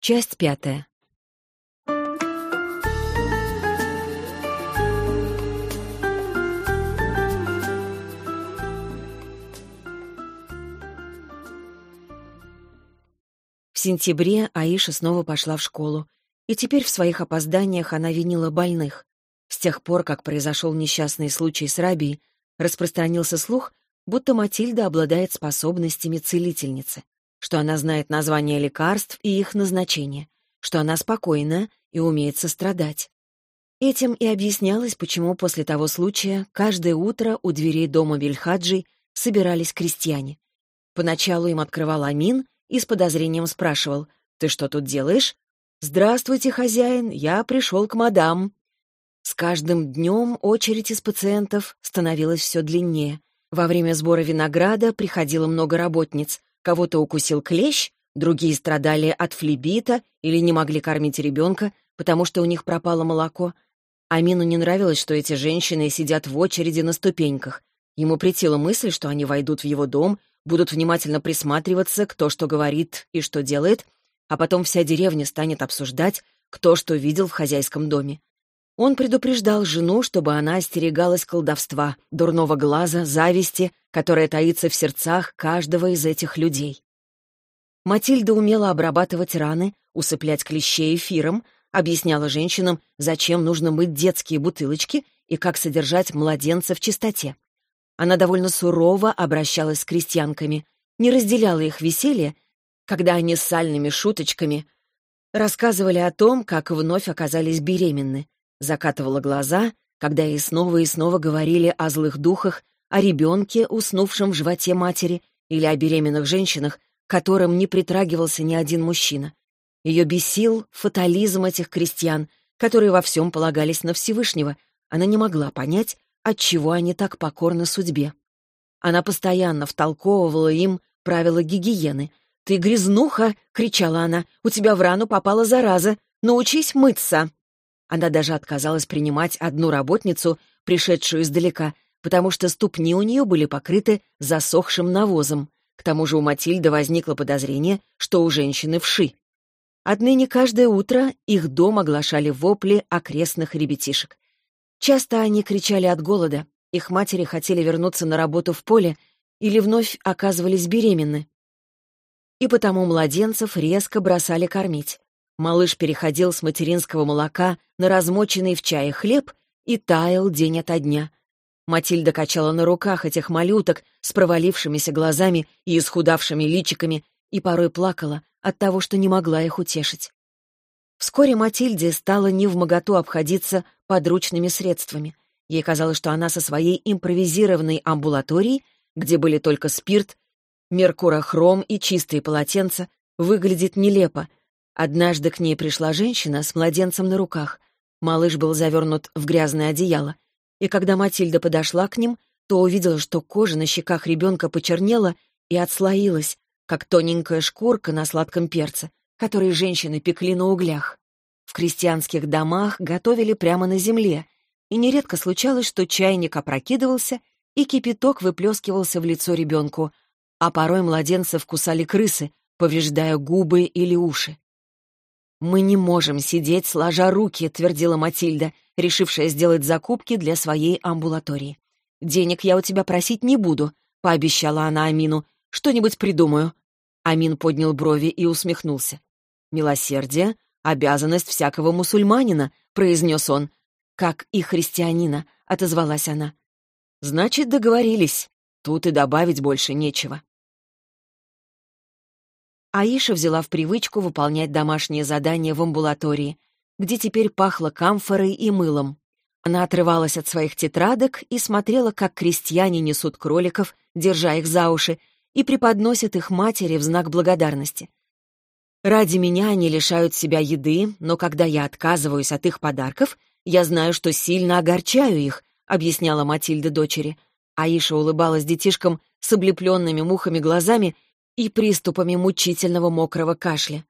Часть пятая. В сентябре Аиша снова пошла в школу, и теперь в своих опозданиях она винила больных. С тех пор, как произошел несчастный случай с Рабией, распространился слух, будто Матильда обладает способностями целительницы, что она знает названия лекарств и их назначение, что она спокойна и умеет сострадать. Этим и объяснялось, почему после того случая каждое утро у дверей дома Бельхаджи собирались крестьяне. Поначалу им открывал Амин и с подозрением спрашивал, «Ты что тут делаешь?» «Здравствуйте, хозяин, я пришел к мадам». С каждым днем очередь из пациентов становилась все длиннее. Во время сбора винограда приходило много работниц. Кого-то укусил клещ, другие страдали от флебита или не могли кормить ребенка, потому что у них пропало молоко. Амину не нравилось, что эти женщины сидят в очереди на ступеньках. Ему претила мысль, что они войдут в его дом будут внимательно присматриваться, кто что говорит и что делает, а потом вся деревня станет обсуждать, кто что видел в хозяйском доме. Он предупреждал жену, чтобы она остерегалась колдовства, дурного глаза, зависти, которая таится в сердцах каждого из этих людей. Матильда умела обрабатывать раны, усыплять клещей эфиром, объясняла женщинам, зачем нужно мыть детские бутылочки и как содержать младенца в чистоте. Она довольно сурово обращалась с крестьянками, не разделяла их веселье, когда они с сальными шуточками рассказывали о том, как вновь оказались беременны, закатывала глаза, когда ей снова и снова говорили о злых духах, о ребенке, уснувшем в животе матери, или о беременных женщинах, которым не притрагивался ни один мужчина. Ее бесил фатализм этих крестьян, которые во всем полагались на Всевышнего. Она не могла понять, отчего они так покорны судьбе. Она постоянно втолковывала им правила гигиены. «Ты грязнуха!» — кричала она. «У тебя в рану попала зараза! Научись мыться!» Она даже отказалась принимать одну работницу, пришедшую издалека, потому что ступни у нее были покрыты засохшим навозом. К тому же у Матильды возникло подозрение, что у женщины вши. Отныне каждое утро их дом оглашали вопли окрестных ребятишек. Часто они кричали от голода, их матери хотели вернуться на работу в поле или вновь оказывались беременны. И потому младенцев резко бросали кормить. Малыш переходил с материнского молока на размоченный в чае хлеб и таял день ото дня. Матильда качала на руках этих малюток с провалившимися глазами и исхудавшими личиками и порой плакала от того, что не могла их утешить. Вскоре Матильде стало невмоготу обходиться подручными средствами. Ей казалось, что она со своей импровизированной амбулаторией, где были только спирт, меркурохром и чистые полотенца, выглядит нелепо. Однажды к ней пришла женщина с младенцем на руках. Малыш был завернут в грязное одеяло. И когда Матильда подошла к ним, то увидела, что кожа на щеках ребенка почернела и отслоилась, как тоненькая шкурка на сладком перце которые женщины пекли на углях. В крестьянских домах готовили прямо на земле, и нередко случалось, что чайник опрокидывался, и кипяток выплескивался в лицо ребенку, а порой младенцев кусали крысы, повреждая губы или уши. «Мы не можем сидеть, сложа руки», — твердила Матильда, решившая сделать закупки для своей амбулатории. «Денег я у тебя просить не буду», — пообещала она Амину. «Что-нибудь придумаю». Амин поднял брови и усмехнулся. «Милосердие — обязанность всякого мусульманина», — произнес он. «Как и христианина», — отозвалась она. «Значит, договорились. Тут и добавить больше нечего». Аиша взяла в привычку выполнять домашние задания в амбулатории, где теперь пахло камфорой и мылом. Она отрывалась от своих тетрадок и смотрела, как крестьяне несут кроликов, держа их за уши, и преподносят их матери в знак благодарности. Ради меня они лишают себя еды, но когда я отказываюсь от их подарков, я знаю, что сильно огорчаю их», — объясняла Матильда дочери. Аиша улыбалась детишкам с облепленными мухами глазами и приступами мучительного мокрого кашля.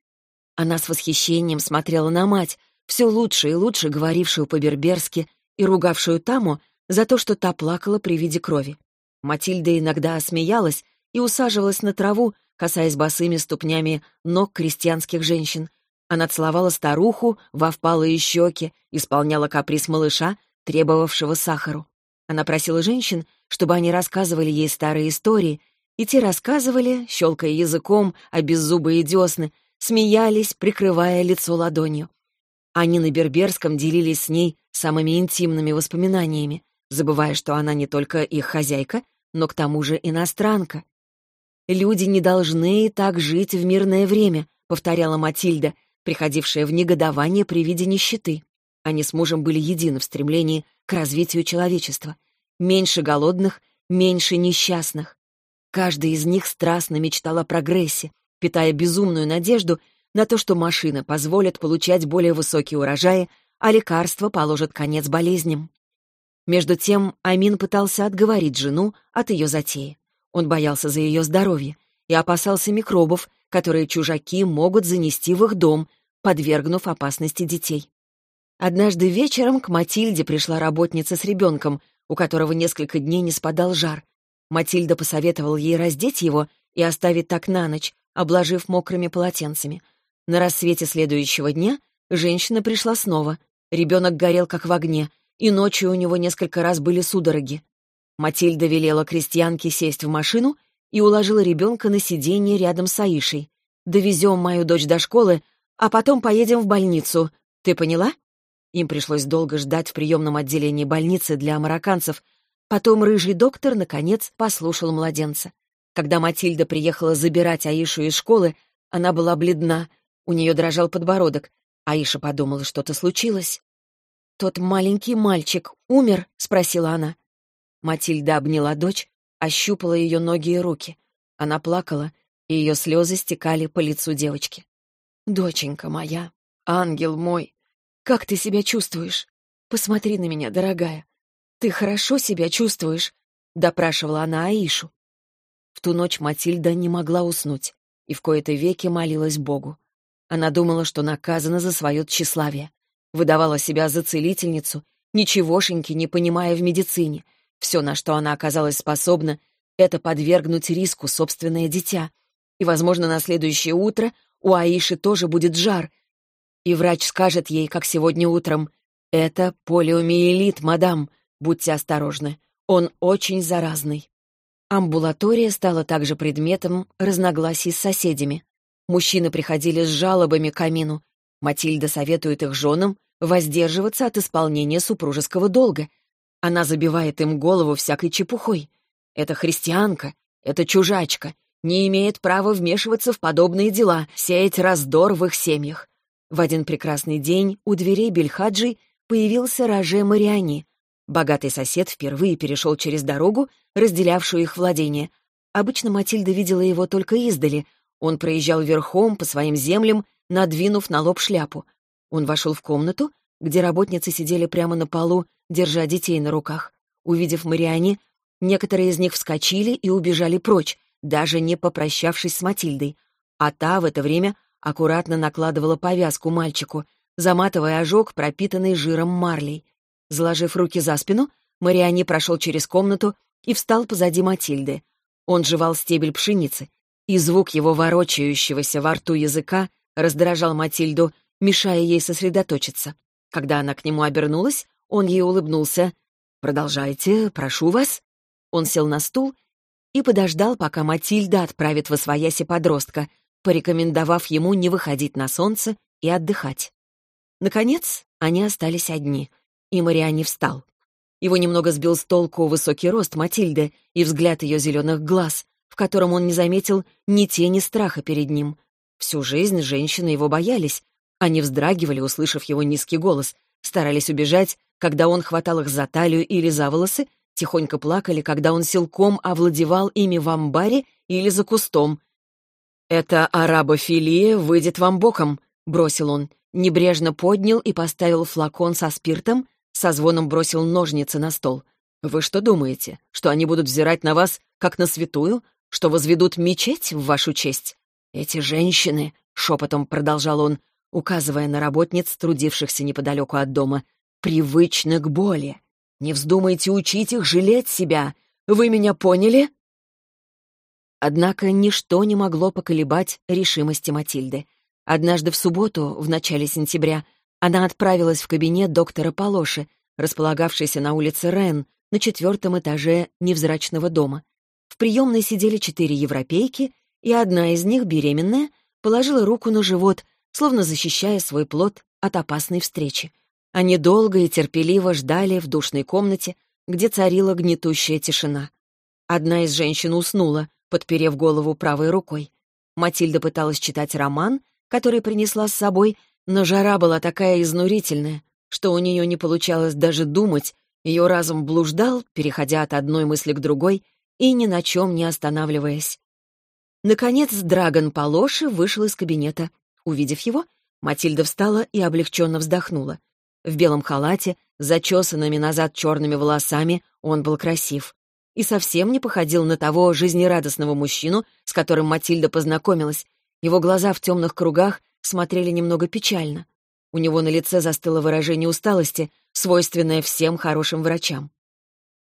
Она с восхищением смотрела на мать, все лучше и лучше говорившую по-берберски и ругавшую Таму за то, что та плакала при виде крови. Матильда иногда смеялась и усаживалась на траву, касаясь босыми ступнями ног крестьянских женщин. Она целовала старуху во впалые щеки, исполняла каприз малыша, требовавшего сахару. Она просила женщин, чтобы они рассказывали ей старые истории, и те рассказывали, щелкая языком о беззубые десны, смеялись, прикрывая лицо ладонью. Они на берберском делились с ней самыми интимными воспоминаниями, забывая, что она не только их хозяйка, но к тому же иностранка. «Люди не должны так жить в мирное время», — повторяла Матильда, приходившая в негодование при виде нищеты. Они с мужем были едины в стремлении к развитию человечества. Меньше голодных, меньше несчастных. Каждый из них страстно мечтал о прогрессе, питая безумную надежду на то, что машина позволит получать более высокие урожаи, а лекарства положат конец болезням. Между тем Амин пытался отговорить жену от ее затеи. Он боялся за ее здоровье и опасался микробов, которые чужаки могут занести в их дом, подвергнув опасности детей. Однажды вечером к Матильде пришла работница с ребенком, у которого несколько дней не спадал жар. Матильда посоветовала ей раздеть его и оставить так на ночь, обложив мокрыми полотенцами. На рассвете следующего дня женщина пришла снова. Ребенок горел как в огне, и ночью у него несколько раз были судороги. Матильда велела крестьянке сесть в машину и уложила ребенка на сиденье рядом с Аишей. «Довезем мою дочь до школы, а потом поедем в больницу. Ты поняла?» Им пришлось долго ждать в приемном отделении больницы для марокканцев, Потом рыжий доктор, наконец, послушал младенца. Когда Матильда приехала забирать Аишу из школы, она была бледна, у нее дрожал подбородок. Аиша подумала, что-то случилось. «Тот маленький мальчик умер?» — спросила она. Матильда обняла дочь, ощупала ее ноги и руки. Она плакала, и ее слезы стекали по лицу девочки. «Доченька моя, ангел мой, как ты себя чувствуешь? Посмотри на меня, дорогая. «Ты хорошо себя чувствуешь?» — допрашивала она Аишу. В ту ночь Матильда не могла уснуть и в кои-то веки молилась Богу. Она думала, что наказана за свое тщеславие. Выдавала себя за целительницу, ничегошеньки не понимая в медицине. Все, на что она оказалась способна, это подвергнуть риску собственное дитя. И, возможно, на следующее утро у Аиши тоже будет жар. И врач скажет ей, как сегодня утром, «Это полиомиелит, мадам. Будьте осторожны, он очень заразный. Амбулатория стала также предметом разногласий с соседями. Мужчины приходили с жалобами к Амину. Матильда советует их женам воздерживаться от исполнения супружеского долга. Она забивает им голову всякой чепухой. Это христианка, это чужачка, не имеет права вмешиваться в подобные дела, сеять раздор в их семьях. В один прекрасный день у дверей Бельхаджи появился Роже Мариани, Богатый сосед впервые перешел через дорогу, разделявшую их владение. Обычно Матильда видела его только издали. Он проезжал верхом по своим землям, надвинув на лоб шляпу. Он вошел в комнату, где работницы сидели прямо на полу, держа детей на руках. Увидев Мариане, некоторые из них вскочили и убежали прочь, даже не попрощавшись с Матильдой. А та в это время аккуратно накладывала повязку мальчику, заматывая ожог, пропитанный жиром марлей. Заложив руки за спину, Мариани прошел через комнату и встал позади Матильды. Он жевал стебель пшеницы, и звук его ворочающегося во рту языка раздражал Матильду, мешая ей сосредоточиться. Когда она к нему обернулась, он ей улыбнулся. «Продолжайте, прошу вас». Он сел на стул и подождал, пока Матильда отправит в освояси подростка, порекомендовав ему не выходить на солнце и отдыхать. Наконец, они остались одни и Мариани встал. Его немного сбил с толку высокий рост Матильды и взгляд ее зеленых глаз, в котором он не заметил ни тени страха перед ним. Всю жизнь женщины его боялись. Они вздрагивали, услышав его низкий голос, старались убежать, когда он хватал их за талию или за волосы, тихонько плакали, когда он силком овладевал ими в амбаре или за кустом. «Это арабофилия выйдет вам боком», — бросил он, небрежно поднял и поставил флакон со спиртом со звоном бросил ножницы на стол. «Вы что думаете, что они будут взирать на вас, как на святую? Что возведут мечеть в вашу честь? Эти женщины, — шепотом продолжал он, указывая на работниц, трудившихся неподалеку от дома, — привычны к боли. Не вздумайте учить их жалеть себя. Вы меня поняли?» Однако ничто не могло поколебать решимости Матильды. Однажды в субботу, в начале сентября, она отправилась в кабинет доктора Полоши, располагавшийся на улице Рен, на четвертом этаже невзрачного дома. В приемной сидели четыре европейки, и одна из них, беременная, положила руку на живот, словно защищая свой плод от опасной встречи. Они долго и терпеливо ждали в душной комнате, где царила гнетущая тишина. Одна из женщин уснула, подперев голову правой рукой. Матильда пыталась читать роман, который принесла с собой, но жара была такая изнурительная, что у нее не получалось даже думать, ее разум блуждал, переходя от одной мысли к другой и ни на чем не останавливаясь. Наконец Драгон Полоши вышел из кабинета. Увидев его, Матильда встала и облегченно вздохнула. В белом халате, зачесанными назад черными волосами, он был красив. И совсем не походил на того жизнерадостного мужчину, с которым Матильда познакомилась. Его глаза в темных кругах смотрели немного печально. У него на лице застыло выражение усталости, свойственное всем хорошим врачам.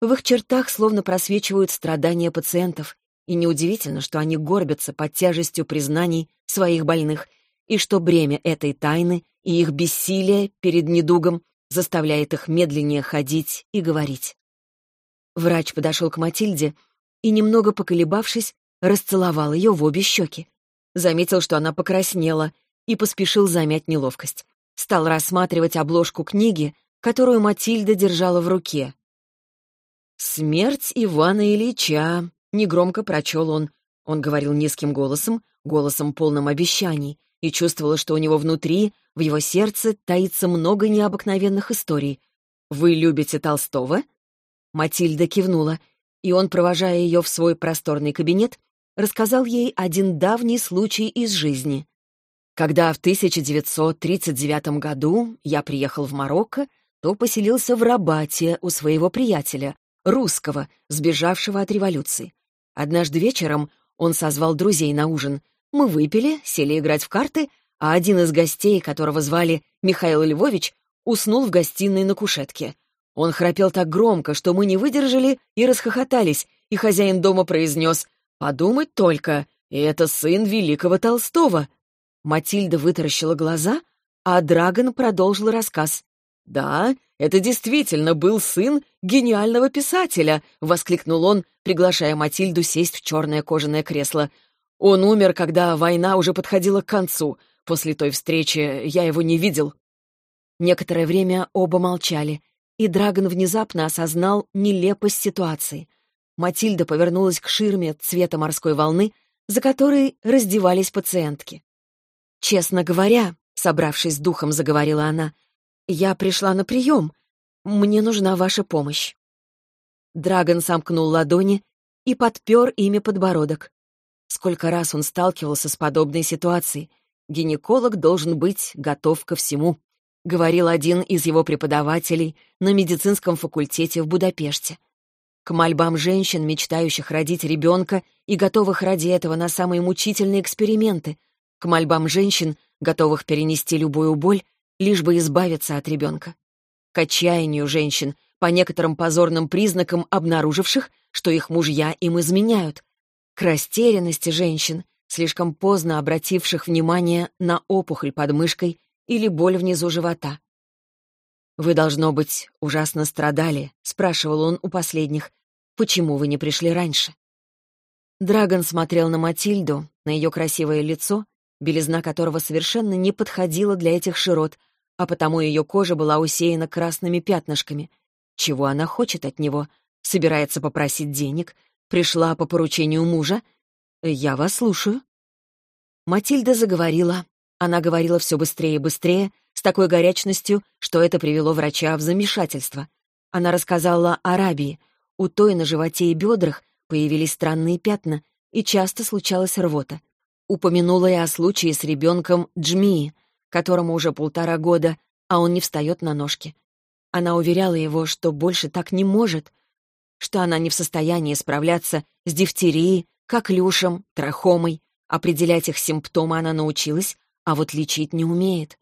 В их чертах словно просвечивают страдания пациентов, и неудивительно, что они горбятся под тяжестью признаний своих больных, и что бремя этой тайны и их бессилие перед недугом заставляет их медленнее ходить и говорить. Врач подошел к Матильде и, немного поколебавшись, расцеловал ее в обе щеки. Заметил, что она покраснела, и поспешил замять неловкость. Стал рассматривать обложку книги, которую Матильда держала в руке. «Смерть Ивана Ильича», — негромко прочел он. Он говорил низким голосом, голосом полным обещаний, и чувствовала, что у него внутри, в его сердце, таится много необыкновенных историй. «Вы любите Толстого?» Матильда кивнула, и он, провожая ее в свой просторный кабинет, рассказал ей один давний случай из жизни. Когда в 1939 году я приехал в Марокко, то поселился в Рабате у своего приятеля, русского, сбежавшего от революции. Однажды вечером он созвал друзей на ужин — мы выпили, сели играть в карты, а один из гостей, которого звали Михаил Львович, уснул в гостиной на кушетке. Он храпел так громко, что мы не выдержали и расхохотались, и хозяин дома произнес «Подумать только, и это сын великого Толстого». Матильда вытаращила глаза, а Драгон продолжил рассказ. «Да, это действительно был сын гениального писателя», — воскликнул он, приглашая Матильду сесть в черное кожаное кресло. Он умер, когда война уже подходила к концу. После той встречи я его не видел». Некоторое время оба молчали, и Драгон внезапно осознал нелепость ситуации. Матильда повернулась к ширме цвета морской волны, за которой раздевались пациентки. «Честно говоря», — собравшись с духом, заговорила она, «я пришла на прием. Мне нужна ваша помощь». Драгон сомкнул ладони и подпер ими подбородок. Сколько раз он сталкивался с подобной ситуацией. Гинеколог должен быть готов ко всему, говорил один из его преподавателей на медицинском факультете в Будапеште. К мольбам женщин, мечтающих родить ребенка и готовых ради этого на самые мучительные эксперименты, к мольбам женщин, готовых перенести любую боль, лишь бы избавиться от ребенка. К отчаянию женщин, по некоторым позорным признакам обнаруживших, что их мужья им изменяют, к растерянности женщин, слишком поздно обративших внимание на опухоль под мышкой или боль внизу живота. «Вы, должно быть, ужасно страдали», — спрашивал он у последних. «Почему вы не пришли раньше?» Драгон смотрел на Матильду, на ее красивое лицо, белизна которого совершенно не подходила для этих широт, а потому ее кожа была усеяна красными пятнышками. Чего она хочет от него? Собирается попросить денег? Пришла по поручению мужа? Я вас слушаю. Матильда заговорила. Она говорила все быстрее и быстрее, с такой горячностью, что это привело врача в замешательство. Она рассказала о Арабии. У той на животе и бедрах появились странные пятна, и часто случалась рвота. Упомянула и о случае с ребенком Джмии, которому уже полтора года, а он не встает на ножки. Она уверяла его, что больше так не может, что она не в состоянии справляться с дифтерией, коклюшем, трахомой. Определять их симптомы она научилась, а вот лечить не умеет.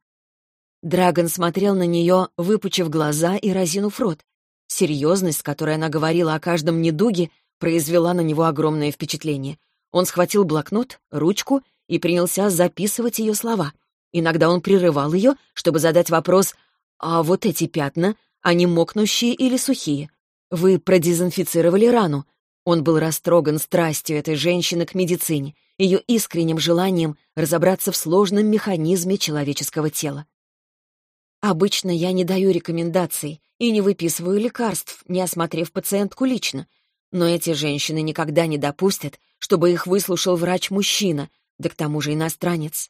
Драгон смотрел на нее, выпучив глаза и разинув рот. Серьезность, с которой она говорила о каждом недуге, произвела на него огромное впечатление. Он схватил блокнот, ручку и принялся записывать ее слова. Иногда он прерывал ее, чтобы задать вопрос «А вот эти пятна, они мокнущие или сухие? Вы продезинфицировали рану?» Он был растроган страстью этой женщины к медицине, ее искренним желанием разобраться в сложном механизме человеческого тела. Обычно я не даю рекомендаций и не выписываю лекарств, не осмотрев пациентку лично. Но эти женщины никогда не допустят, чтобы их выслушал врач-мужчина, да к тому же иностранец.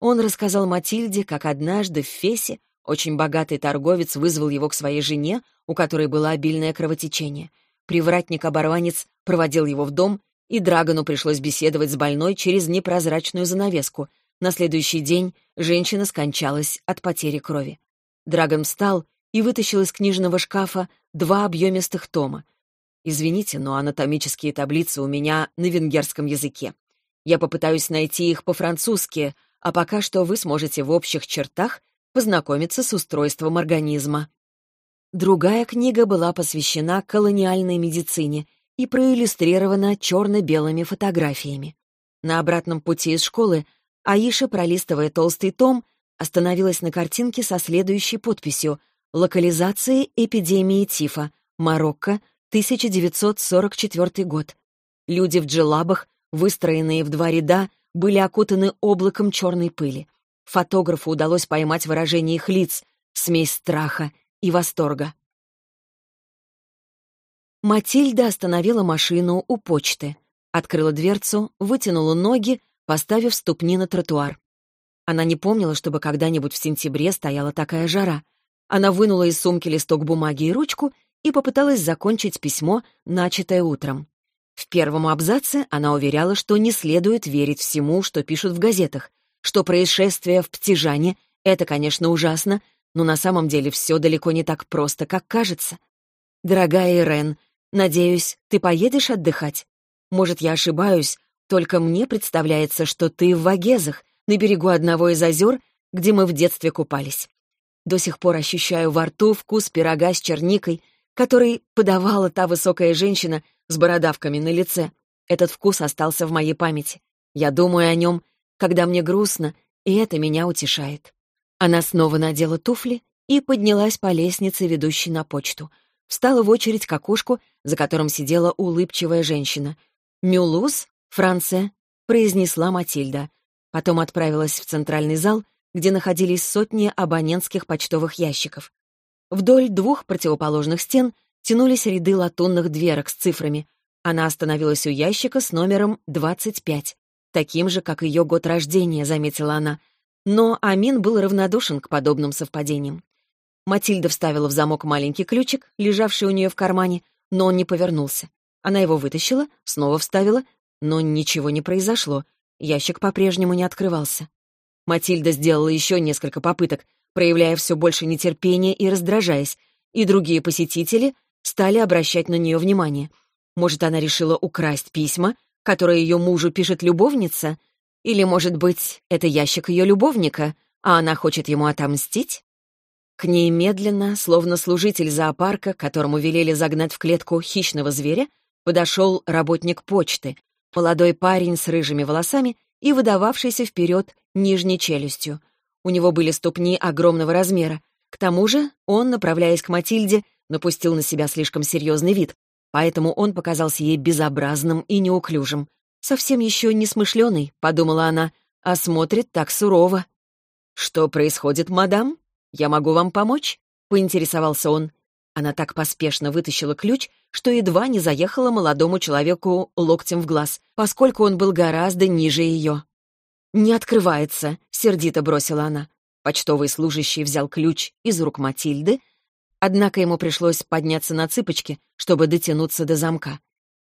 Он рассказал Матильде, как однажды в Фесе очень богатый торговец вызвал его к своей жене, у которой было обильное кровотечение. Привратник-оборванец проводил его в дом, и Драгону пришлось беседовать с больной через непрозрачную занавеску. На следующий день женщина скончалась от потери крови. Драгон встал и вытащил из книжного шкафа два объемистых тома. Извините, но анатомические таблицы у меня на венгерском языке. Я попытаюсь найти их по-французски, а пока что вы сможете в общих чертах познакомиться с устройством организма. Другая книга была посвящена колониальной медицине и проиллюстрирована черно-белыми фотографиями. На обратном пути из школы Аиша, пролистывая толстый том, остановилась на картинке со следующей подписью «Локализации эпидемии тифа. Марокко, 1944 год». Люди в джелабах, выстроенные в два ряда, были окутаны облаком черной пыли. Фотографу удалось поймать выражение их лиц, смесь страха и восторга. Матильда остановила машину у почты, открыла дверцу, вытянула ноги, поставив ступни на тротуар. Она не помнила, чтобы когда-нибудь в сентябре стояла такая жара. Она вынула из сумки листок бумаги и ручку и попыталась закончить письмо, начатое утром. В первом абзаце она уверяла, что не следует верить всему, что пишут в газетах, что происшествие в Птижане — это, конечно, ужасно, но на самом деле все далеко не так просто, как кажется. «Дорогая Ирен, надеюсь, ты поедешь отдыхать? Может, я ошибаюсь, только мне представляется, что ты в Вагезах, на берегу одного из озер, где мы в детстве купались. До сих пор ощущаю во рту вкус пирога с черникой, который подавала та высокая женщина, с бородавками на лице. Этот вкус остался в моей памяти. Я думаю о нем, когда мне грустно, и это меня утешает. Она снова надела туфли и поднялась по лестнице, ведущей на почту. Встала в очередь к окошку, за которым сидела улыбчивая женщина. «Мюлуз, Франция», — произнесла Матильда. Потом отправилась в центральный зал, где находились сотни абонентских почтовых ящиков. Вдоль двух противоположных стен тянулись ряды латунных дверок с цифрами. Она остановилась у ящика с номером 25. Таким же, как ее год рождения, заметила она. Но Амин был равнодушен к подобным совпадениям. Матильда вставила в замок маленький ключик, лежавший у нее в кармане, но он не повернулся. Она его вытащила, снова вставила, но ничего не произошло. Ящик по-прежнему не открывался. Матильда сделала еще несколько попыток, проявляя все больше нетерпения и раздражаясь, и другие посетители стали обращать на нее внимание. Может, она решила украсть письма, которые ее мужу пишет любовница? Или, может быть, это ящик ее любовника, а она хочет ему отомстить? К ней медленно, словно служитель зоопарка, которому велели загнать в клетку хищного зверя, подошел работник почты, молодой парень с рыжими волосами и выдававшийся вперед нижней челюстью. У него были ступни огромного размера. К тому же он, направляясь к Матильде, напустил на себя слишком серьезный вид, поэтому он показался ей безобразным и неуклюжим. «Совсем еще не смышленый», — подумала она, — «а смотрит так сурово». «Что происходит, мадам? Я могу вам помочь?» — поинтересовался он. Она так поспешно вытащила ключ, что едва не заехала молодому человеку локтем в глаз, поскольку он был гораздо ниже ее. «Не открывается», — сердито бросила она. Почтовый служащий взял ключ из рук Матильды, Однако ему пришлось подняться на цыпочки, чтобы дотянуться до замка.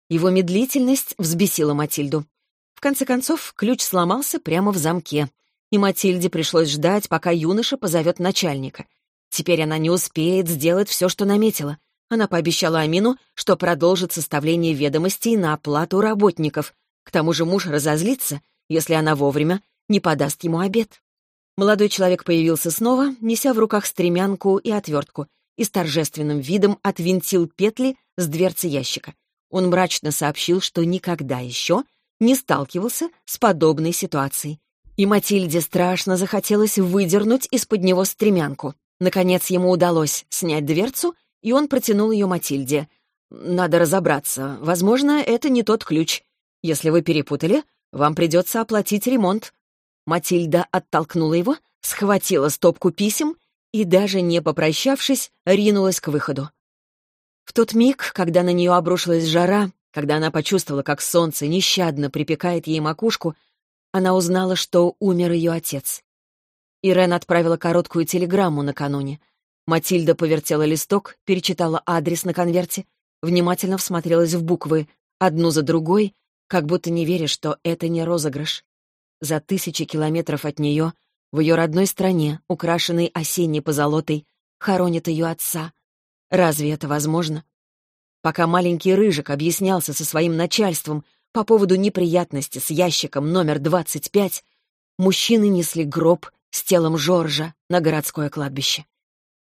Его медлительность взбесила Матильду. В конце концов, ключ сломался прямо в замке, и Матильде пришлось ждать, пока юноша позовет начальника. Теперь она не успеет сделать все, что наметила. Она пообещала Амину, что продолжит составление ведомостей на оплату работников. К тому же муж разозлится, если она вовремя не подаст ему обед. Молодой человек появился снова, неся в руках стремянку и отвертку, и с торжественным видом отвинтил петли с дверцы ящика. Он мрачно сообщил, что никогда еще не сталкивался с подобной ситуацией. И Матильде страшно захотелось выдернуть из-под него стремянку. Наконец ему удалось снять дверцу, и он протянул ее Матильде. «Надо разобраться. Возможно, это не тот ключ. Если вы перепутали, вам придется оплатить ремонт». Матильда оттолкнула его, схватила стопку писем и, даже не попрощавшись, ринулась к выходу. В тот миг, когда на нее обрушилась жара, когда она почувствовала, как солнце нещадно припекает ей макушку, она узнала, что умер ее отец. Ирен отправила короткую телеграмму накануне. Матильда повертела листок, перечитала адрес на конверте, внимательно всмотрелась в буквы, одну за другой, как будто не веря, что это не розыгрыш. За тысячи километров от нее, в ее родной стране, украшенной осенней позолотой, хоронят ее отца. Разве это возможно? Пока маленький Рыжик объяснялся со своим начальством по поводу неприятности с ящиком номер 25, мужчины несли гроб с телом Жоржа на городское кладбище.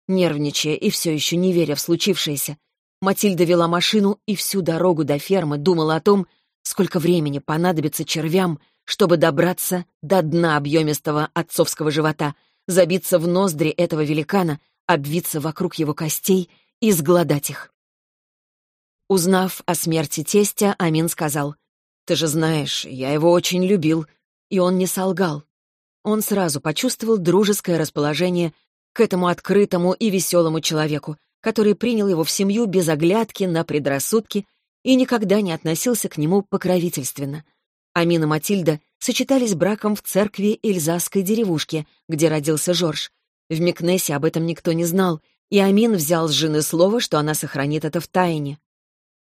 Нервничая и все еще не веря в случившееся, Матильда вела машину и всю дорогу до фермы думала о том, сколько времени понадобится червям, чтобы добраться до дна объемистого отцовского живота, забиться в ноздри этого великана, обвиться вокруг его костей и сгладать их. Узнав о смерти тестя, Амин сказал, «Ты же знаешь, я его очень любил». И он не солгал. Он сразу почувствовал дружеское расположение к этому открытому и веселому человеку, который принял его в семью без оглядки на предрассудки и никогда не относился к нему покровительственно. Амин и Матильда сочетались браком в церкви Эльзасской деревушки, где родился Жорж. В Микнесе об этом никто не знал, и Амин взял с жены слово, что она сохранит это в тайне.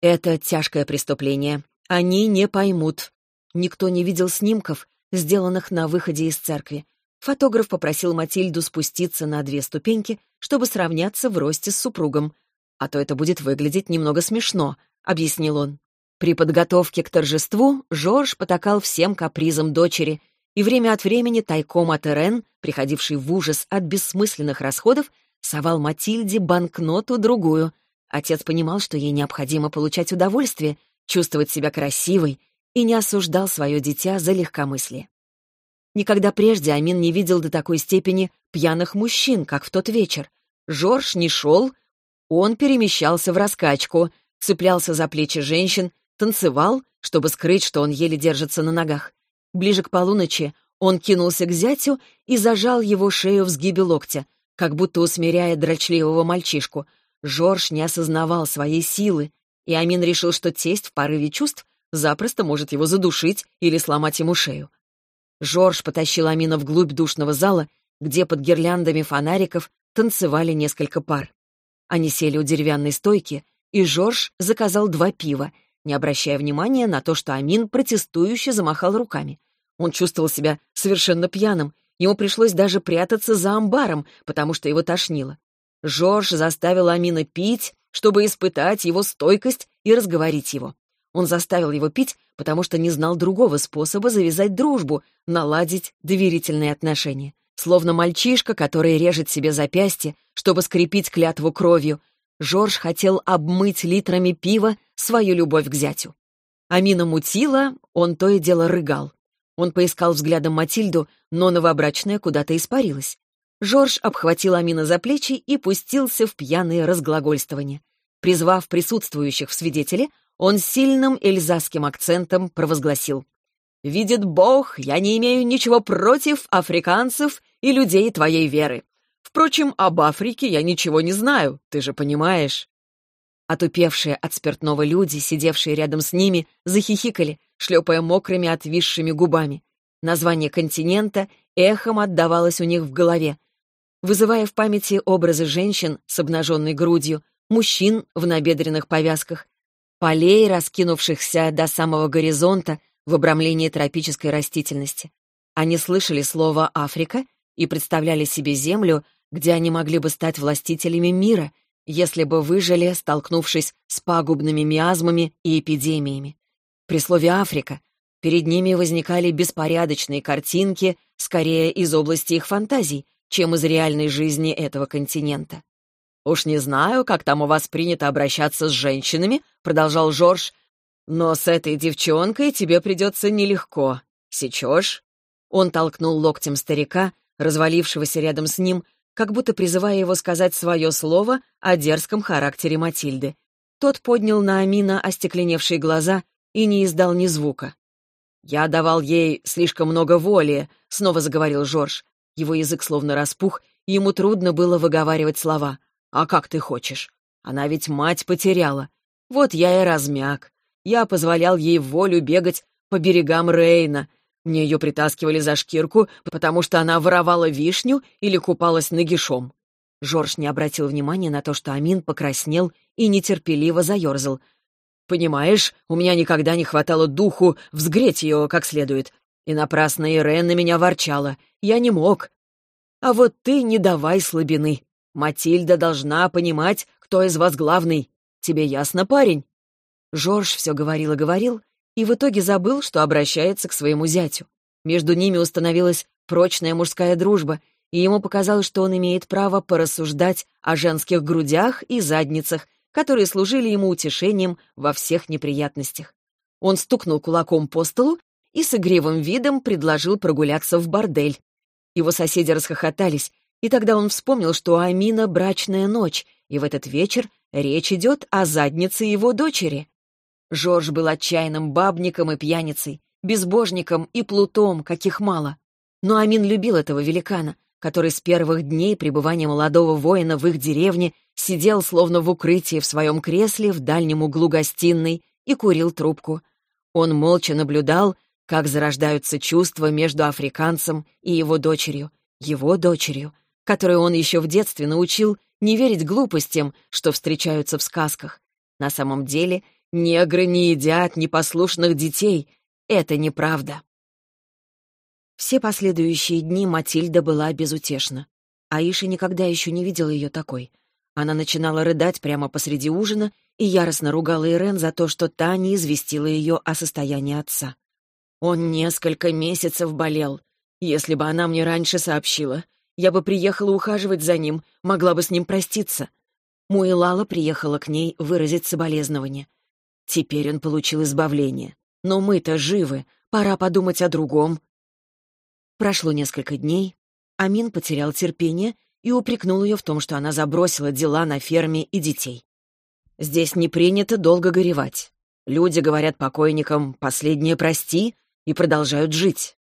Это тяжкое преступление. Они не поймут. Никто не видел снимков, сделанных на выходе из церкви. Фотограф попросил Матильду спуститься на две ступеньки, чтобы сравняться в росте с супругом. «А то это будет выглядеть немного смешно», — объяснил он. При подготовке к торжеству Жорж потакал всем капризам дочери, и время от времени тайком от Эрен, приходивший в ужас от бессмысленных расходов, совал Матильде банкноту другую. Отец понимал, что ей необходимо получать удовольствие, чувствовать себя красивой, и не осуждал свое дитя за легкомыслие. Никогда прежде Амин не видел до такой степени пьяных мужчин, как в тот вечер. Жорж не шел, он перемещался в раскачку, цеплялся за плечи женщин, танцевал, чтобы скрыть, что он еле держится на ногах. Ближе к полуночи он кинулся к зятю и зажал его шею в сгибе локтя, как будто усмиряя дрочливого мальчишку. Жорж не осознавал своей силы, и Амин решил, что тесть в порыве чувств запросто может его задушить или сломать ему шею. Жорж потащил Амина вглубь душного зала, где под гирляндами фонариков танцевали несколько пар. Они сели у деревянной стойки, и Жорж заказал два пива, не обращая внимания на то, что Амин протестующе замахал руками. Он чувствовал себя совершенно пьяным, ему пришлось даже прятаться за амбаром, потому что его тошнило. Жорж заставил Амина пить, чтобы испытать его стойкость и разговорить его. Он заставил его пить, потому что не знал другого способа завязать дружбу, наладить доверительные отношения. Словно мальчишка, который режет себе запястье, чтобы скрепить клятву кровью, Жорж хотел обмыть литрами пива свою любовь к зятю. Амина мутила, он то и дело рыгал. Он поискал взглядом Матильду, но новобрачная куда-то испарилась. Жорж обхватил Амина за плечи и пустился в пьяные разглагольствования. Призвав присутствующих в свидетели, он сильным эльзасским акцентом провозгласил. «Видит Бог, я не имею ничего против африканцев и людей твоей веры. Впрочем, об Африке я ничего не знаю, ты же понимаешь». Отупевшие от спиртного люди, сидевшие рядом с ними, захихикали, шлепая мокрыми отвисшими губами. Название континента эхом отдавалось у них в голове, вызывая в памяти образы женщин с обнаженной грудью, мужчин в набедренных повязках, полей, раскинувшихся до самого горизонта в обрамлении тропической растительности. Они слышали слово «Африка» и представляли себе землю, где они могли бы стать властителями мира, если бы выжили, столкнувшись с пагубными миазмами и эпидемиями. При слове «Африка» перед ними возникали беспорядочные картинки, скорее из области их фантазий, чем из реальной жизни этого континента. «Уж не знаю, как там у вас принято обращаться с женщинами», — продолжал Жорж, «но с этой девчонкой тебе придется нелегко. Сечешь?» Он толкнул локтем старика, развалившегося рядом с ним, как будто призывая его сказать свое слово о дерзком характере Матильды. Тот поднял на Амина остекленевшие глаза и не издал ни звука. «Я давал ей слишком много воли», — снова заговорил Жорж. Его язык словно распух, и ему трудно было выговаривать слова. «А как ты хочешь? Она ведь мать потеряла. Вот я и размяк. Я позволял ей волю бегать по берегам Рейна. Мне ее притаскивали за шкирку, потому что она воровала вишню или купалась нагишом». Жорж не обратил внимания на то, что Амин покраснел и нетерпеливо заерзал. «Понимаешь, у меня никогда не хватало духу взгреть ее как следует. И напрасно Ирен на меня ворчала. Я не мог. А вот ты не давай слабины. Матильда должна понимать, кто из вас главный. Тебе ясно, парень?» Жорж все говорил и говорил, и в итоге забыл, что обращается к своему зятю. Между ними установилась прочная мужская дружба, и ему показалось, что он имеет право порассуждать о женских грудях и задницах, которые служили ему утешением во всех неприятностях. Он стукнул кулаком по столу и с игривым видом предложил прогуляться в бордель. Его соседи расхохотались, и тогда он вспомнил, что Амина брачная ночь, и в этот вечер речь идет о заднице его дочери. Жорж был отчаянным бабником и пьяницей, безбожником и плутом, каких мало. Но Амин любил этого великана, который с первых дней пребывания молодого воина в их деревне сидел словно в укрытии в своем кресле в дальнем углу гостиной и курил трубку. Он молча наблюдал, как зарождаются чувства между африканцем и его дочерью, его дочерью, которую он еще в детстве научил не верить глупостям, что встречаются в сказках. На самом деле Негры не едят непослушных детей. Это неправда. Все последующие дни Матильда была безутешна. Аиша никогда еще не видела ее такой. Она начинала рыдать прямо посреди ужина и яростно ругала Ирен за то, что та не известила ее о состоянии отца. «Он несколько месяцев болел. Если бы она мне раньше сообщила, я бы приехала ухаживать за ним, могла бы с ним проститься». Муэлала приехала к ней выразить соболезнование. Теперь он получил избавление. Но мы-то живы, пора подумать о другом. Прошло несколько дней. Амин потерял терпение и упрекнул ее в том, что она забросила дела на ферме и детей. Здесь не принято долго горевать. Люди говорят покойникам «последнее прости» и продолжают жить.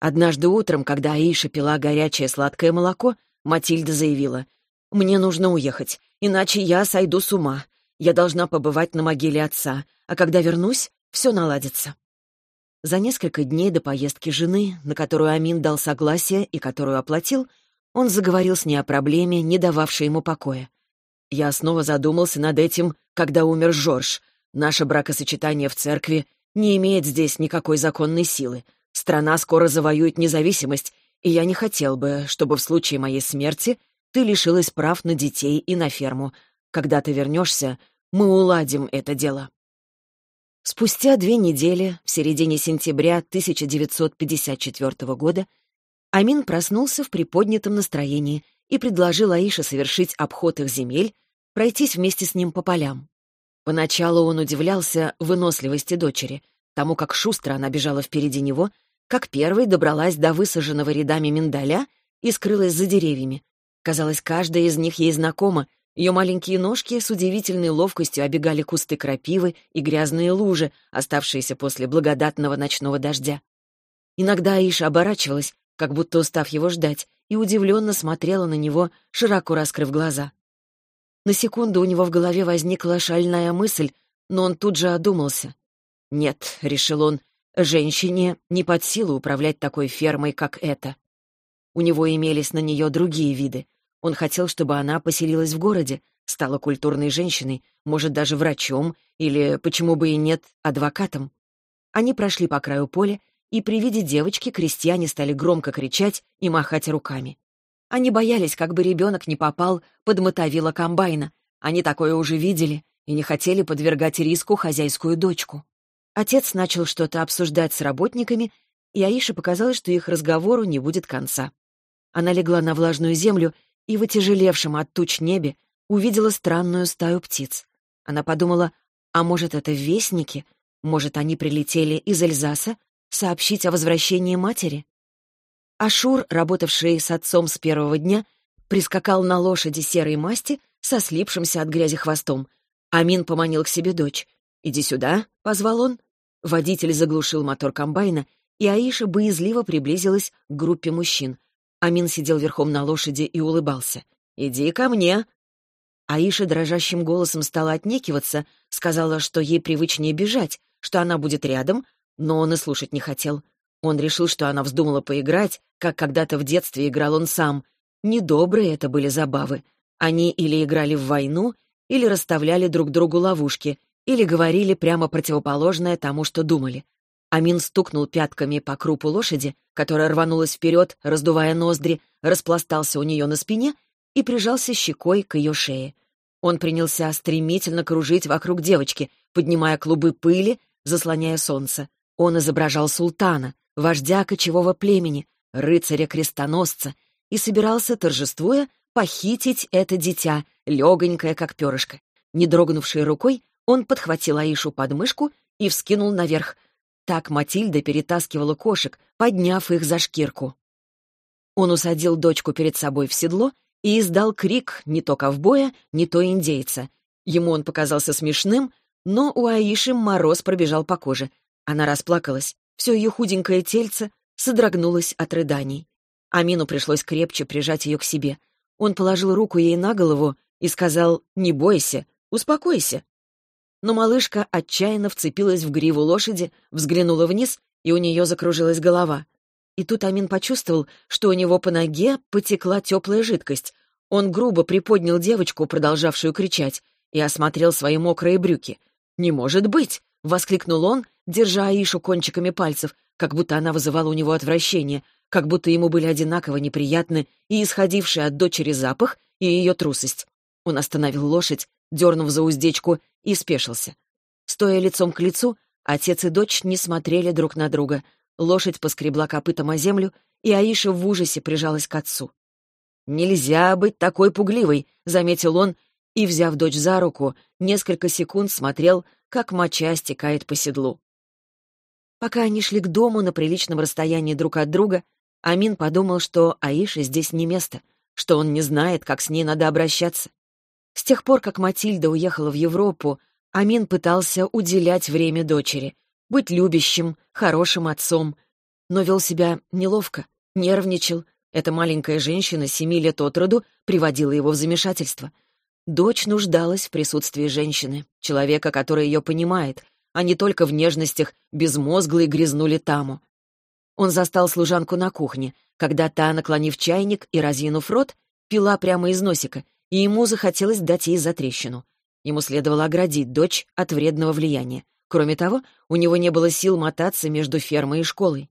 Однажды утром, когда Аиша пила горячее сладкое молоко, Матильда заявила, «Мне нужно уехать, иначе я сойду с ума. Я должна побывать на могиле отца, а когда вернусь, все наладится. За несколько дней до поездки жены, на которую Амин дал согласие и которую оплатил, он заговорил с ней о проблеме, не дававшей ему покоя. Я снова задумался над этим, когда умер Жорж. Наше бракосочетание в церкви не имеет здесь никакой законной силы. Страна скоро завоюет независимость, и я не хотел бы, чтобы в случае моей смерти ты лишилась прав на детей и на ферму, когда ты вернешься, мы уладим это дело». Спустя две недели, в середине сентября 1954 года, Амин проснулся в приподнятом настроении и предложил Аише совершить обход их земель, пройтись вместе с ним по полям. Поначалу он удивлялся выносливости дочери, тому, как шустро она бежала впереди него, как первой добралась до высаженного рядами миндаля и скрылась за деревьями. Казалось, каждая из них ей знакома, ее маленькие ножки с удивительной ловкостью обегали кусты крапивы и грязные лужи, оставшиеся после благодатного ночного дождя. Иногда Аиша оборачивалась, как будто устав его ждать, и удивленно смотрела на него, широко раскрыв глаза. На секунду у него в голове возникла шальная мысль, но он тут же одумался. «Нет», — решил он, — «женщине не под силу управлять такой фермой, как эта». У него имелись на нее другие виды — он хотел, чтобы она поселилась в городе, стала культурной женщиной, может, даже врачом или, почему бы и нет, адвокатом. Они прошли по краю поля, и при виде девочки крестьяне стали громко кричать и махать руками. Они боялись, как бы ребенок не попал под мотовило комбайна. Они такое уже видели и не хотели подвергать риску хозяйскую дочку. Отец начал что-то обсуждать с работниками, и Аише показалось, что их разговору не будет конца. Она легла на влажную землю и в отяжелевшем от туч небе увидела странную стаю птиц. Она подумала, а может, это вестники? Может, они прилетели из Эльзаса сообщить о возвращении матери? Ашур, работавший с отцом с первого дня, прискакал на лошади серой масти со слипшимся от грязи хвостом. Амин поманил к себе дочь. «Иди сюда», — позвал он. Водитель заглушил мотор комбайна, и Аиша боязливо приблизилась к группе мужчин. Амин сидел верхом на лошади и улыбался. «Иди ко мне!» Аиша дрожащим голосом стала отнекиваться, сказала, что ей привычнее бежать, что она будет рядом, но он и слушать не хотел. Он решил, что она вздумала поиграть, как когда-то в детстве играл он сам. Недобрые это были забавы. Они или играли в войну, или расставляли друг другу ловушки, или говорили прямо противоположное тому, что думали. Амин стукнул пятками по крупу лошади, которая рванулась вперед, раздувая ноздри, распластался у нее на спине и прижался щекой к ее шее. Он принялся стремительно кружить вокруг девочки, поднимая клубы пыли, заслоняя солнце. Он изображал султана, вождя кочевого племени, рыцаря-крестоносца, и собирался, торжествуя, похитить это дитя, легонькое, как перышко. Не дрогнувшей рукой, он подхватил Аишу под мышку и вскинул наверх. Так Матильда перетаскивала кошек, подняв их за шкирку. Он усадил дочку перед собой в седло и издал крик не то ковбоя, не то индейца. Ему он показался смешным, но у Аиши мороз пробежал по коже. Она расплакалась, все ее худенькое тельце содрогнулось от рыданий. Амину пришлось крепче прижать ее к себе. Он положил руку ей на голову и сказал «Не бойся, успокойся». Но малышка отчаянно вцепилась в гриву лошади, взглянула вниз, и у нее закружилась голова. И тут Амин почувствовал, что у него по ноге потекла теплая жидкость. Он грубо приподнял девочку, продолжавшую кричать, и осмотрел свои мокрые брюки. «Не может быть!» — воскликнул он, держа Аишу кончиками пальцев, как будто она вызывала у него отвращение, как будто ему были одинаково неприятны и исходивший от дочери запах, и ее трусость. Он остановил лошадь, дернув за уздечку, и спешился. Стоя лицом к лицу, отец и дочь не смотрели друг на друга. Лошадь поскребла копытом о землю, и Аиша в ужасе прижалась к отцу. «Нельзя быть такой пугливой», — заметил он, и, взяв дочь за руку, несколько секунд смотрел, как моча стекает по седлу. Пока они шли к дому на приличном расстоянии друг от друга, Амин подумал, что Аише здесь не место, что он не знает, как с ней надо обращаться. С тех пор, как Матильда уехала в Европу, Амин пытался уделять время дочери, быть любящим, хорошим отцом, но вел себя неловко, нервничал. Эта маленькая женщина семи лет от роду приводила его в замешательство. Дочь нуждалась в присутствии женщины, человека, который ее понимает, а не только в нежностях безмозглой грязнули таму. Он застал служанку на кухне, когда та, наклонив чайник и разъянув рот, пила прямо из носика, и ему захотелось дать ей затрещину. Ему следовало оградить дочь от вредного влияния. Кроме того, у него не было сил мотаться между фермой и школой.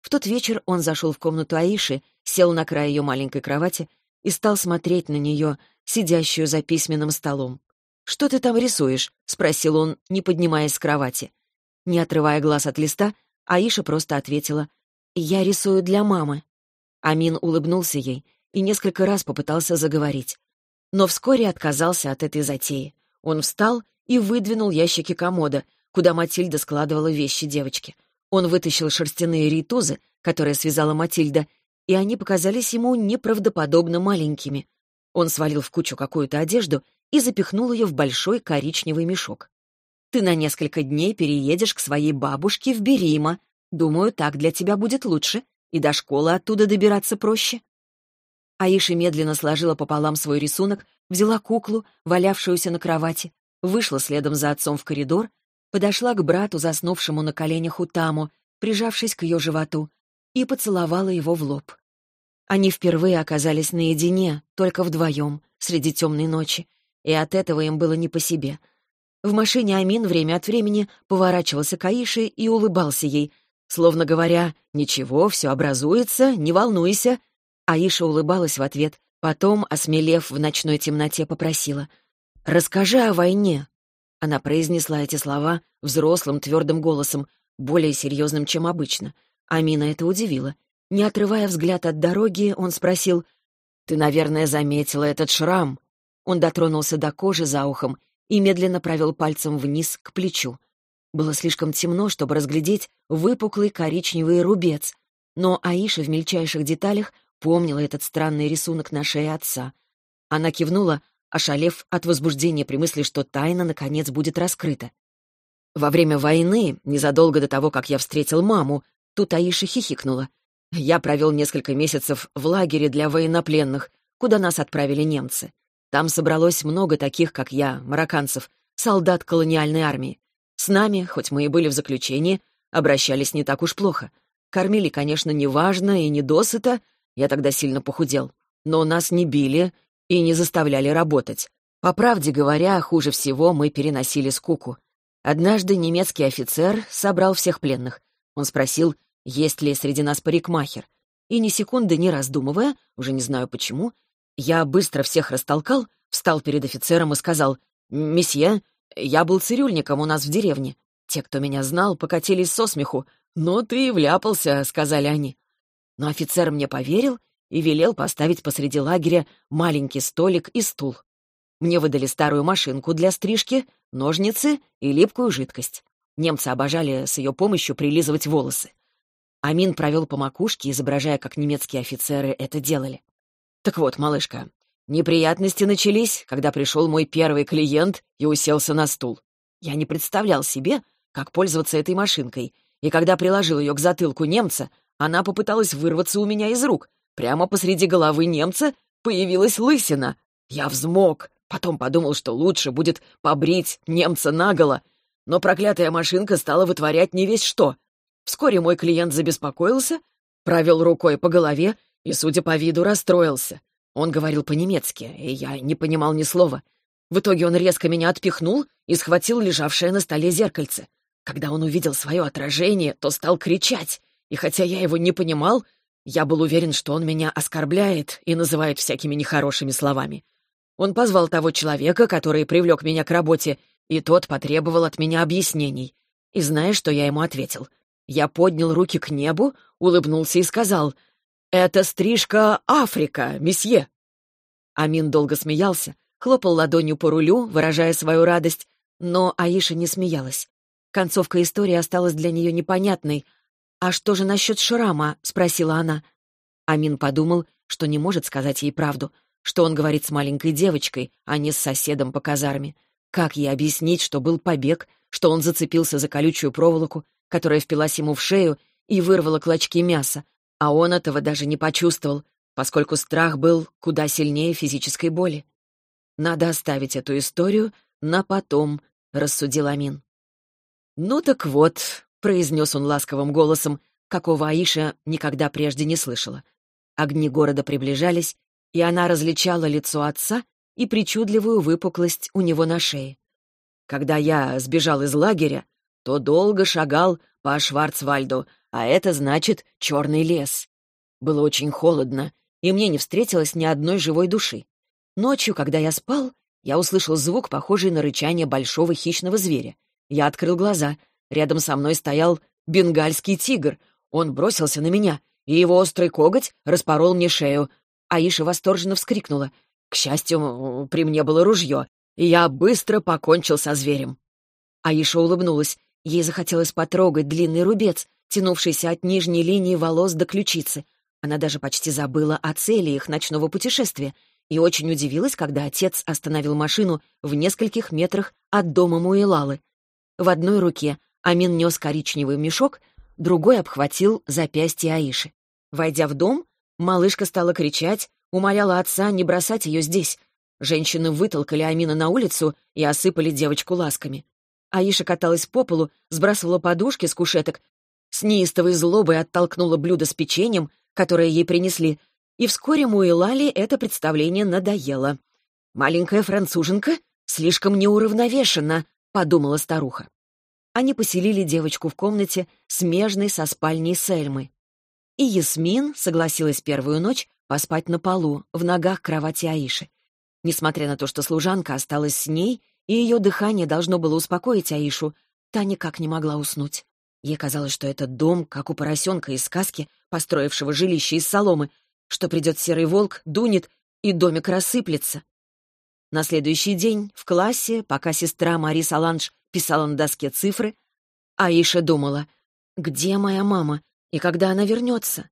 В тот вечер он зашел в комнату Аиши, сел на край ее маленькой кровати и стал смотреть на нее, сидящую за письменным столом. «Что ты там рисуешь?» — спросил он, не поднимаясь с кровати. Не отрывая глаз от листа, Аиша просто ответила, «Я рисую для мамы». Амин улыбнулся ей и несколько раз попытался заговорить. Но вскоре отказался от этой затеи. Он встал и выдвинул ящики комода, куда Матильда складывала вещи девочки. Он вытащил шерстяные ритузы, которые связала Матильда, и они показались ему неправдоподобно маленькими. Он свалил в кучу какую-то одежду и запихнул ее в большой коричневый мешок. Ты на несколько дней переедешь к своей бабушке в Берима. Думаю, так для тебя будет лучше, и до школы оттуда добираться проще». Аиша медленно сложила пополам свой рисунок, взяла куклу, валявшуюся на кровати, вышла следом за отцом в коридор, подошла к брату, заснувшему на коленях у Таму, прижавшись к ее животу, и поцеловала его в лоб. Они впервые оказались наедине, только вдвоем, среди темной ночи, и от этого им было не по себе — в машине Амин время от времени поворачивался к Аише и улыбался ей, словно говоря «Ничего, все образуется, не волнуйся». Аиша улыбалась в ответ, потом, осмелев в ночной темноте, попросила «Расскажи о войне». Она произнесла эти слова взрослым твердым голосом, более серьезным, чем обычно. Амина это удивило. Не отрывая взгляд от дороги, он спросил «Ты, наверное, заметила этот шрам?» Он дотронулся до кожи за ухом и медленно провел пальцем вниз к плечу. Было слишком темно, чтобы разглядеть выпуклый коричневый рубец. Но Аиша в мельчайших деталях помнила этот странный рисунок на шее отца. Она кивнула, ошалев от возбуждения при мысли, что тайна, наконец, будет раскрыта. Во время войны, незадолго до того, как я встретил маму, тут Аиша хихикнула. Я провел несколько месяцев в лагере для военнопленных, куда нас отправили немцы. Там собралось много таких, как я, марокканцев, солдат колониальной армии. С нами, хоть мы и были в заключении, обращались не так уж плохо. Кормили, конечно, неважно и не досыта, я тогда сильно похудел. Но нас не били и не заставляли работать. По правде говоря, хуже всего мы переносили скуку. Однажды немецкий офицер собрал всех пленных. Он спросил, есть ли среди нас парикмахер. И ни секунды не раздумывая, уже не знаю почему, я быстро всех растолкал, встал перед офицером и сказал, «Месье, я был цирюльником у нас в деревне. Те, кто меня знал, покатились со смеху. «Ну ты и вляпался», — сказали они. Но офицер мне поверил и велел поставить посреди лагеря маленький столик и стул. Мне выдали старую машинку для стрижки, ножницы и липкую жидкость. Немцы обожали с ее помощью прилизывать волосы. Амин провел по макушке, изображая, как немецкие офицеры это делали. «Так вот, малышка, неприятности начались, когда пришел мой первый клиент и уселся на стул. Я не представлял себе, как пользоваться этой машинкой, и когда приложил ее к затылку немца, она попыталась вырваться у меня из рук. Прямо посреди головы немца появилась лысина. Я взмок, Потом подумал, что лучше будет побрить немца наголо, но проклятая машинка стала вытворять не весь что. Вскоре мой клиент забеспокоился, провел рукой по голове и, судя по виду, расстроился. Он говорил по-немецки, и я не понимал ни слова. В итоге он резко меня отпихнул и схватил лежавшее на столе зеркальце. Когда он увидел свое отражение, то стал кричать, и хотя я его не понимал, я был уверен, что он меня оскорбляет и называет всякими нехорошими словами. Он позвал того человека, который привлек меня к работе, и тот потребовал от меня объяснений. И знаешь, что я ему ответил? Я поднял руки к небу, улыбнулся и сказал, «Это стрижка Африка, месье». Амин долго смеялся, хлопал ладонью по рулю, выражая свою радость, но Аиша не смеялась. Концовка истории осталась для нее непонятной. «А что же насчет шрама?» — спросила она. Амин подумал, что не может сказать ей правду — что он говорит с маленькой девочкой, а не с соседом по казарме. Как ей объяснить, что был побег, что он зацепился за колючую проволоку, которая впилась ему в шею и вырвала клочки мяса, а он этого даже не почувствовал, поскольку страх был куда сильнее физической боли. «Надо оставить эту историю на потом», — рассудил Амин. «Ну так вот», — произнес он ласковым голосом, какого Аиша никогда прежде не слышала. Огни города приближались, и она различала лицо отца и причудливую выпуклость у него на шее. Когда я сбежал из лагеря, то долго шагал по Шварцвальду, а это значит черный лес. Было очень холодно, и мне не встретилось ни одной живой души. Ночью, когда я спал, я услышал звук, похожий на рычание большого хищного зверя. Я открыл глаза. Рядом со мной стоял бенгальский тигр. Он бросился на меня, и его острый коготь распорол мне шею, Аиша восторженно вскрикнула. К счастью, при мне было ружье, и я быстро покончил со зверем. Аиша улыбнулась. Ей захотелось потрогать длинный рубец, тянувшийся от нижней линии волос до ключицы. Она даже почти забыла о цели их ночного путешествия и очень удивилась, когда отец остановил машину в нескольких метрах от дома Муэлалы. В одной руке Амин нес коричневый мешок, другой обхватил запястье Аиши. Войдя в дом, Малышка стала кричать, умоляла отца не бросать ее здесь. Женщины вытолкали Амина на улицу и осыпали девочку ласками. Аиша каталась по полу, сбрасывала подушки с кушеток, с неистовой злобой оттолкнула блюдо с печеньем, которое ей принесли, и вскоре Муэлали это представление надоело. «Маленькая француженка слишком неуравновешена», — подумала старуха. Они поселили девочку в комнате, смежной со спальней Сельмы. И Ясмин согласилась первую ночь поспать на полу, в ногах кровати Аиши. Несмотря на то, что служанка осталась с ней, и ее дыхание должно было успокоить Аишу, та никак не могла уснуть. Ей казалось, что этот дом, как у поросенка из сказки, построившего жилище из соломы, что придет серый волк, дунет, и домик рассыплется. На следующий день в классе, пока сестра Мари Саланж писала на доске цифры, Аиша думала, «Где моя мама? И когда она вернется?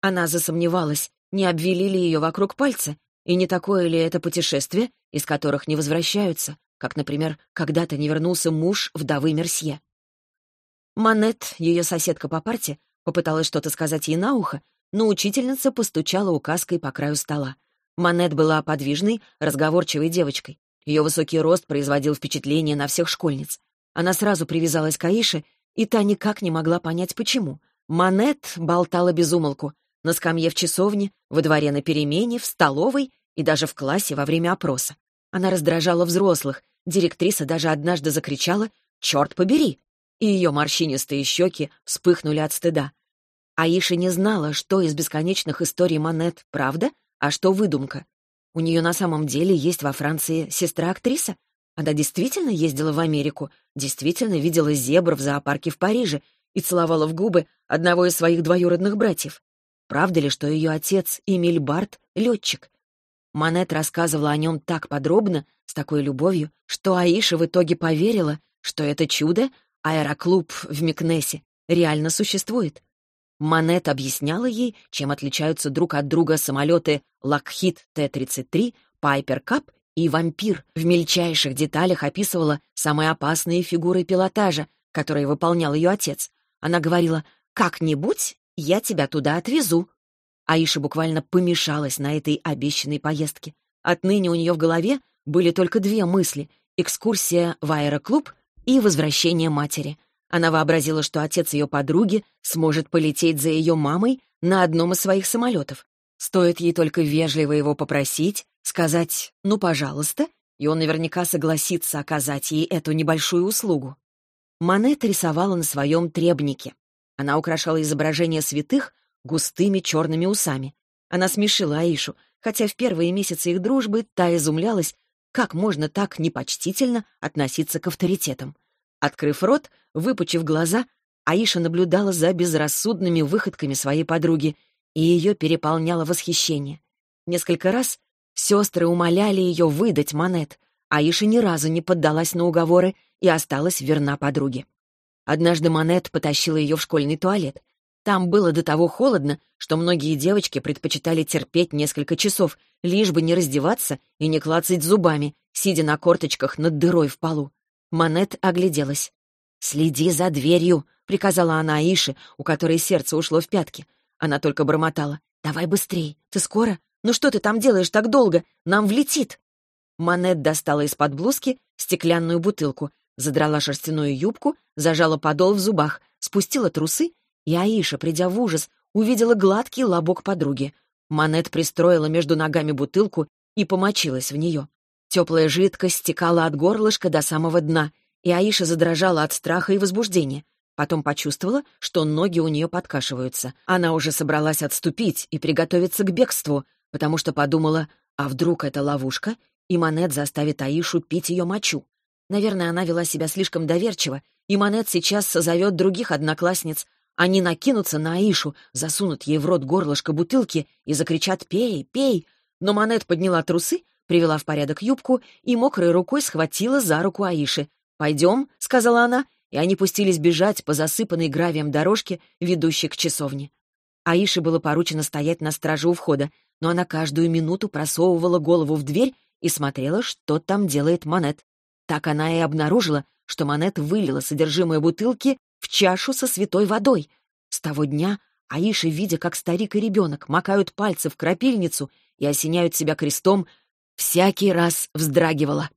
Она засомневалась, не обвели ли ее вокруг пальца, и не такое ли это путешествие, из которых не возвращаются, как, например, когда-то не вернулся муж вдовы Мерсье. Манет, ее соседка по парте, попыталась что-то сказать ей на ухо, но учительница постучала указкой по краю стола. Манет была подвижной, разговорчивой девочкой. Ее высокий рост производил впечатление на всех школьниц. Она сразу привязалась к Аише, и та никак не могла понять, почему. Манет болтала без умолку. На скамье в часовне, во дворе на перемене, в столовой и даже в классе во время опроса. Она раздражала взрослых. Директриса даже однажды закричала «Черт побери!» И ее морщинистые щеки вспыхнули от стыда. Аиша не знала, что из бесконечных историй Манет правда, а что выдумка. У нее на самом деле есть во Франции сестра-актриса? Она действительно ездила в Америку, действительно видела зебр в зоопарке в Париже и целовала в губы одного из своих двоюродных братьев. Правда ли, что ее отец, Эмиль Барт, летчик? Манет рассказывала о нем так подробно, с такой любовью, что Аиша в итоге поверила, что это чудо, аэроклуб в Микнесе, реально существует. Манет объясняла ей, чем отличаются друг от друга самолеты Lockheed Т-33, Пайпер Кап и Вампир. В мельчайших деталях описывала самые опасные фигуры пилотажа, которые выполнял ее отец. Она говорила «Как-нибудь я тебя туда отвезу». Аиша буквально помешалась на этой обещанной поездке. Отныне у нее в голове были только две мысли — экскурсия в аэроклуб и возвращение матери — она вообразила, что отец ее подруги сможет полететь за ее мамой на одном из своих самолетов. Стоит ей только вежливо его попросить, сказать «ну, пожалуйста», и он наверняка согласится оказать ей эту небольшую услугу. Манет рисовала на своем требнике. Она украшала изображения святых густыми черными усами. Она смешила Аишу, хотя в первые месяцы их дружбы та изумлялась, как можно так непочтительно относиться к авторитетам. Открыв рот, выпучив глаза, Аиша наблюдала за безрассудными выходками своей подруги, и ее переполняло восхищение. Несколько раз сестры умоляли ее выдать Манет. Аиша ни разу не поддалась на уговоры и осталась верна подруге. Однажды Манет потащила ее в школьный туалет. Там было до того холодно, что многие девочки предпочитали терпеть несколько часов, лишь бы не раздеваться и не клацать зубами, сидя на корточках над дырой в полу. Манет огляделась. «Следи за дверью», — приказала она Аише, у которой сердце ушло в пятки. Она только бормотала. «Давай быстрей. Ты скоро? Ну что ты там делаешь так долго? Нам влетит!» Манет достала из-под блузки стеклянную бутылку, задрала шерстяную юбку, зажала подол в зубах, спустила трусы, и Аиша, придя в ужас, увидела гладкий лобок подруги. Манет пристроила между ногами бутылку и помочилась в нее. Теплая жидкость стекала от горлышка до самого дна, и Аиша задрожала от страха и возбуждения. Потом почувствовала, что ноги у нее подкашиваются. Она уже собралась отступить и приготовиться к бегству, потому что подумала, а вдруг это ловушка, и Манет заставит Аишу пить ее мочу. Наверное, она вела себя слишком доверчиво, и Манет сейчас созовет других одноклассниц. Они накинутся на Аишу, засунут ей в рот горлышко бутылки и закричат «Пей, пей!». Но Манет подняла трусы привела в порядок юбку и мокрой рукой схватила за руку Аиши. «Пойдем», — сказала она, и они пустились бежать по засыпанной гравием дорожке, ведущей к часовне. Аише было поручено стоять на страже у входа, но она каждую минуту просовывала голову в дверь и смотрела, что там делает Манет. Так она и обнаружила, что Манет вылила содержимое бутылки в чашу со святой водой. С того дня Аиша, видя, как старик и ребенок макают пальцы в крапильницу и осеняют себя крестом, всякий раз вздрагивала.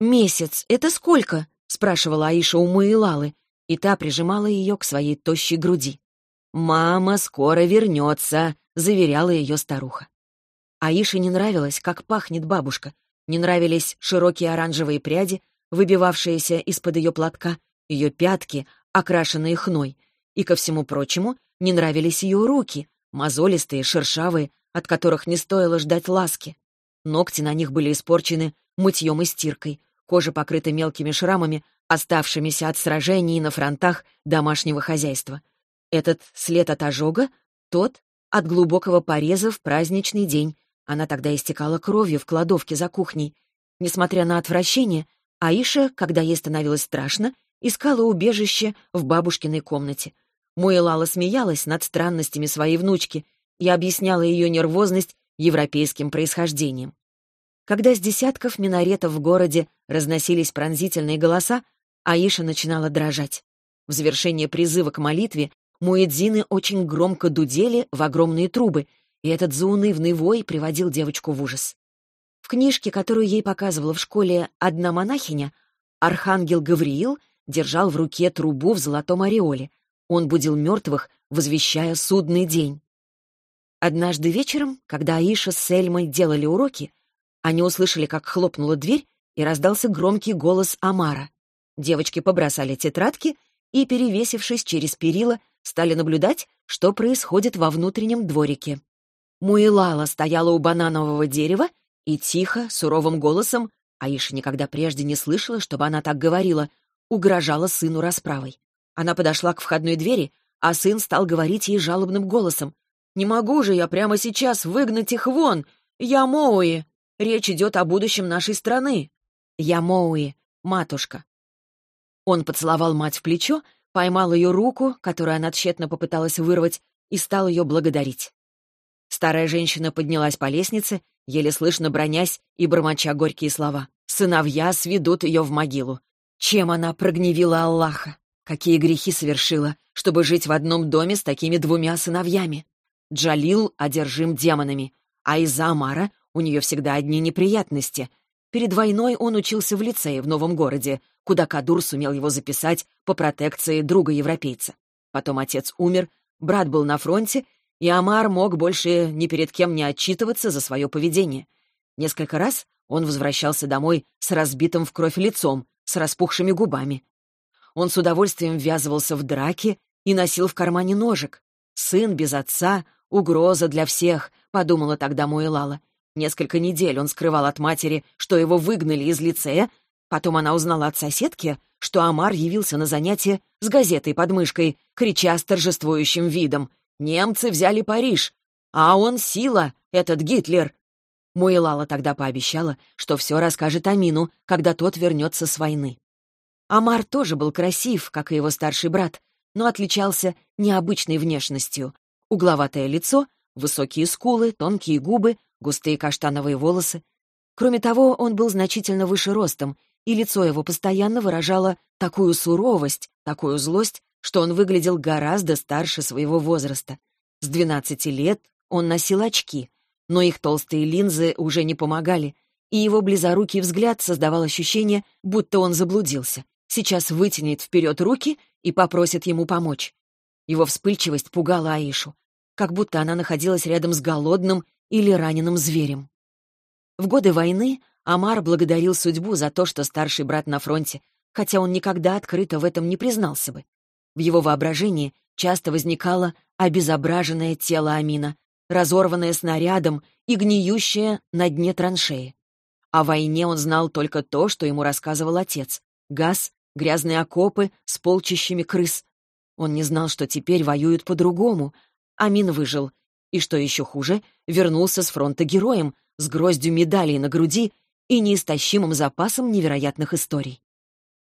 «Месяц — это сколько?» — спрашивала Аиша у Маилалы, и та прижимала ее к своей тощей груди. «Мама скоро вернется», — заверяла ее старуха. Аише не нравилось, как пахнет бабушка, не нравились широкие оранжевые пряди, выбивавшиеся из-под ее платка, ее пятки, окрашенные хной, и, ко всему прочему, не нравились ее руки, мозолистые, шершавые, от которых не стоило ждать ласки. Ногти на них были испорчены мытьем и стиркой, кожа покрыта мелкими шрамами, оставшимися от сражений на фронтах домашнего хозяйства. Этот след от ожога, тот от глубокого пореза в праздничный день. Она тогда истекала кровью в кладовке за кухней. Несмотря на отвращение, Аиша, когда ей становилось страшно, искала убежище в бабушкиной комнате. Муэлала смеялась над странностями своей внучки и объясняла ее нервозность европейским происхождением. Когда с десятков минаретов в городе разносились пронзительные голоса, Аиша начинала дрожать. В завершение призыва к молитве муэдзины очень громко дудели в огромные трубы, и этот заунывный вой приводил девочку в ужас. В книжке, которую ей показывала в школе одна монахиня, архангел Гавриил держал в руке трубу в золотом ореоле. Он будил мертвых, возвещая судный день. Однажды вечером, когда Аиша с Сельмой делали уроки, они услышали, как хлопнула дверь, и раздался громкий голос Амара. Девочки побросали тетрадки и, перевесившись через перила, стали наблюдать, что происходит во внутреннем дворике. Муилала стояла у бананового дерева и тихо, суровым голосом, Аиша никогда прежде не слышала, чтобы она так говорила, угрожала сыну расправой. Она подошла к входной двери, а сын стал говорить ей жалобным голосом. «Не могу же я прямо сейчас выгнать их вон! Я Моуи! Речь идет о будущем нашей страны. Я Моуи, матушка. Он поцеловал мать в плечо, поймал ее руку, которую она тщетно попыталась вырвать, и стал ее благодарить. Старая женщина поднялась по лестнице, еле слышно бронясь и бормоча горькие слова. Сыновья сведут ее в могилу. Чем она прогневила Аллаха? Какие грехи совершила, чтобы жить в одном доме с такими двумя сыновьями? Джалил одержим демонами, а из-за Амара у нее всегда одни неприятности. Перед войной он учился в лицее в новом городе, куда Кадур сумел его записать по протекции друга-европейца. Потом отец умер, брат был на фронте, и Амар мог больше ни перед кем не отчитываться за свое поведение. Несколько раз он возвращался домой с разбитым в кровь лицом, с распухшими губами. Он с удовольствием ввязывался в драки и носил в кармане ножик. «Сын без отца — угроза для всех», — подумала тогда Муэлала. Несколько недель он скрывал от матери, что его выгнали из лицея, потом она узнала от соседки, что Амар явился на занятие с газетой под мышкой, крича с торжествующим видом «Немцы взяли Париж! А он сила, этот Гитлер!» Муэлала тогда пообещала, что все расскажет Амину, когда тот вернется с войны. Амар тоже был красив, как и его старший брат, но отличался необычной внешностью. Угловатое лицо, высокие скулы, тонкие губы, густые каштановые волосы. Кроме того, он был значительно выше ростом, и лицо его постоянно выражало такую суровость, такую злость, что он выглядел гораздо старше своего возраста. С 12 лет он носил очки, но их толстые линзы уже не помогали, и его близорукий взгляд создавал ощущение, будто он заблудился. Сейчас вытянет вперед руки и попросит ему помочь. Его вспыльчивость пугала Аишу, как будто она находилась рядом с голодным или раненым зверем. В годы войны Амар благодарил судьбу за то, что старший брат на фронте, хотя он никогда открыто в этом не признался бы. В его воображении часто возникало обезображенное тело Амина, разорванное снарядом и гниющее на дне траншеи. О войне он знал только то, что ему рассказывал отец. Газ, грязные окопы с полчищами крыс. Он не знал, что теперь воюют по-другому. Амин выжил и, что еще хуже, вернулся с фронта героем, с гроздью медалей на груди и неистощимым запасом невероятных историй.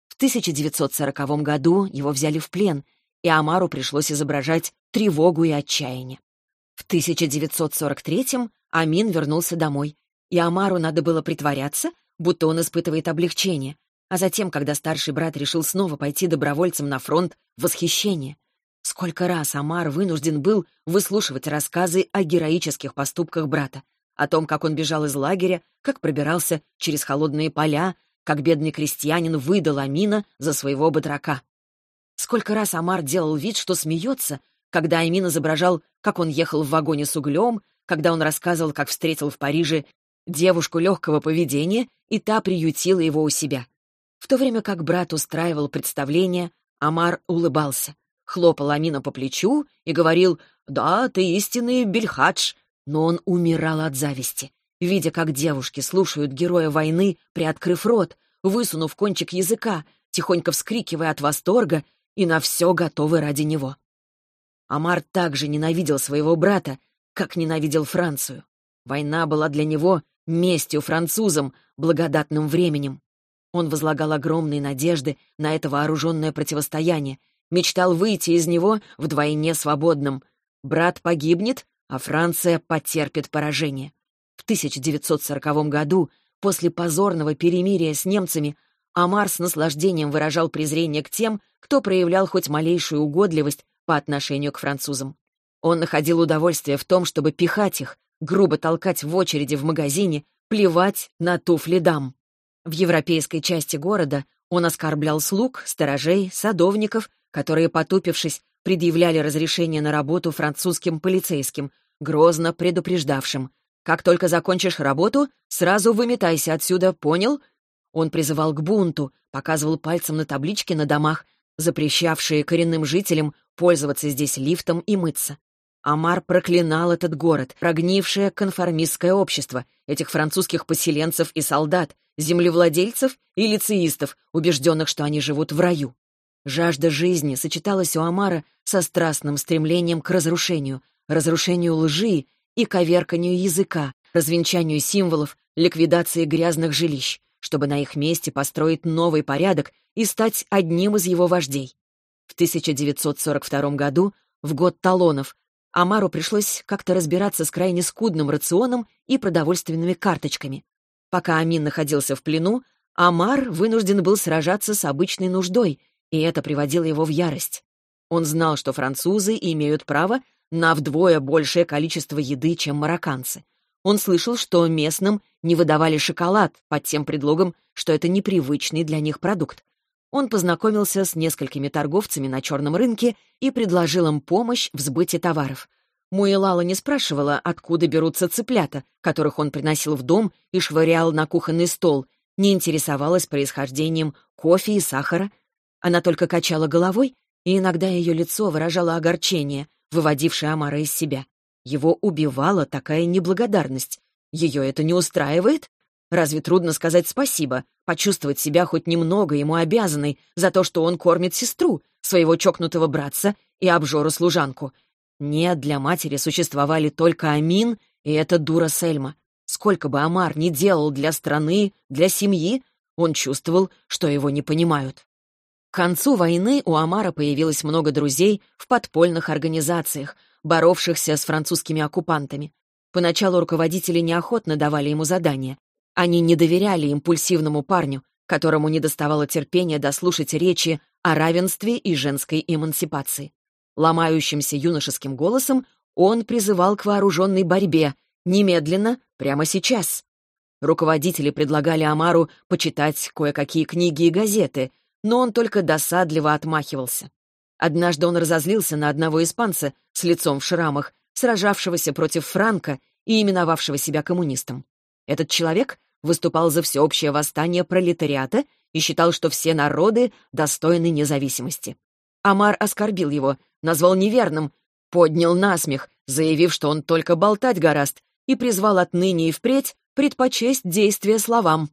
В 1940 году его взяли в плен, и Амару пришлось изображать тревогу и отчаяние. В 1943 Амин вернулся домой, и Амару надо было притворяться, будто он испытывает облегчение, а затем, когда старший брат решил снова пойти добровольцем на фронт, восхищение. Сколько раз Амар вынужден был выслушивать рассказы о героических поступках брата, о том, как он бежал из лагеря, как пробирался через холодные поля, как бедный крестьянин выдал Амина за своего батрака. Сколько раз Амар делал вид, что смеется, когда Амин изображал, как он ехал в вагоне с углем, когда он рассказывал, как встретил в Париже девушку легкого поведения, и та приютила его у себя. В то время как брат устраивал представление, Амар улыбался хлопал Амина по плечу и говорил «Да, ты истинный бельхадж», но он умирал от зависти, видя, как девушки слушают героя войны, приоткрыв рот, высунув кончик языка, тихонько вскрикивая от восторга и на все готовы ради него. Амар также ненавидел своего брата, как ненавидел Францию. Война была для него местью французам, благодатным временем. Он возлагал огромные надежды на это вооруженное противостояние Мечтал выйти из него вдвойне свободным. Брат погибнет, а Франция потерпит поражение. В 1940 году, после позорного перемирия с немцами, Амар с наслаждением выражал презрение к тем, кто проявлял хоть малейшую угодливость по отношению к французам. Он находил удовольствие в том, чтобы пихать их, грубо толкать в очереди в магазине, плевать на туфли дам. В европейской части города он оскорблял слуг, сторожей, садовников, которые, потупившись, предъявляли разрешение на работу французским полицейским, грозно предупреждавшим. «Как только закончишь работу, сразу выметайся отсюда, понял?» Он призывал к бунту, показывал пальцем на таблички на домах, запрещавшие коренным жителям пользоваться здесь лифтом и мыться. Амар проклинал этот город, прогнившее конформистское общество, этих французских поселенцев и солдат, землевладельцев и лицеистов, убежденных, что они живут в раю. Жажда жизни сочеталась у Амара со страстным стремлением к разрушению, разрушению лжи и коверканию языка, развенчанию символов, ликвидации грязных жилищ, чтобы на их месте построить новый порядок и стать одним из его вождей. В 1942 году, в год талонов, Амару пришлось как-то разбираться с крайне скудным рационом и продовольственными карточками. Пока Амин находился в плену, Амар вынужден был сражаться с обычной нуждой, и это приводило его в ярость. Он знал, что французы имеют право на вдвое большее количество еды, чем марокканцы. Он слышал, что местным не выдавали шоколад под тем предлогом, что это непривычный для них продукт. Он познакомился с несколькими торговцами на черном рынке и предложил им помощь в сбыте товаров. Муэлала не спрашивала, откуда берутся цыплята, которых он приносил в дом и швырял на кухонный стол, не интересовалась происхождением кофе и сахара. Она только качала головой, и иногда ее лицо выражало огорчение, выводившее Амара из себя. Его убивала такая неблагодарность. Ее это не устраивает? Разве трудно сказать спасибо, почувствовать себя хоть немного ему обязанной за то, что он кормит сестру, своего чокнутого братца и обжору-служанку? Нет, для матери существовали только Амин и эта дура Сельма. Сколько бы Амар ни делал для страны, для семьи, он чувствовал, что его не понимают. К концу войны у Амара появилось много друзей в подпольных организациях, боровшихся с французскими оккупантами. Поначалу руководители неохотно давали ему задания. Они не доверяли импульсивному парню, которому не доставало терпения дослушать речи о равенстве и женской эмансипации. Ломающимся юношеским голосом он призывал к вооруженной борьбе, немедленно, прямо сейчас. Руководители предлагали Амару почитать кое-какие книги и газеты, но он только досадливо отмахивался. Однажды он разозлился на одного испанца с лицом в шрамах, сражавшегося против Франка и именовавшего себя коммунистом. Этот человек выступал за всеобщее восстание пролетариата и считал, что все народы достойны независимости. Амар оскорбил его, назвал неверным, поднял насмех, заявив, что он только болтать гораст, и призвал отныне и впредь предпочесть действия словам.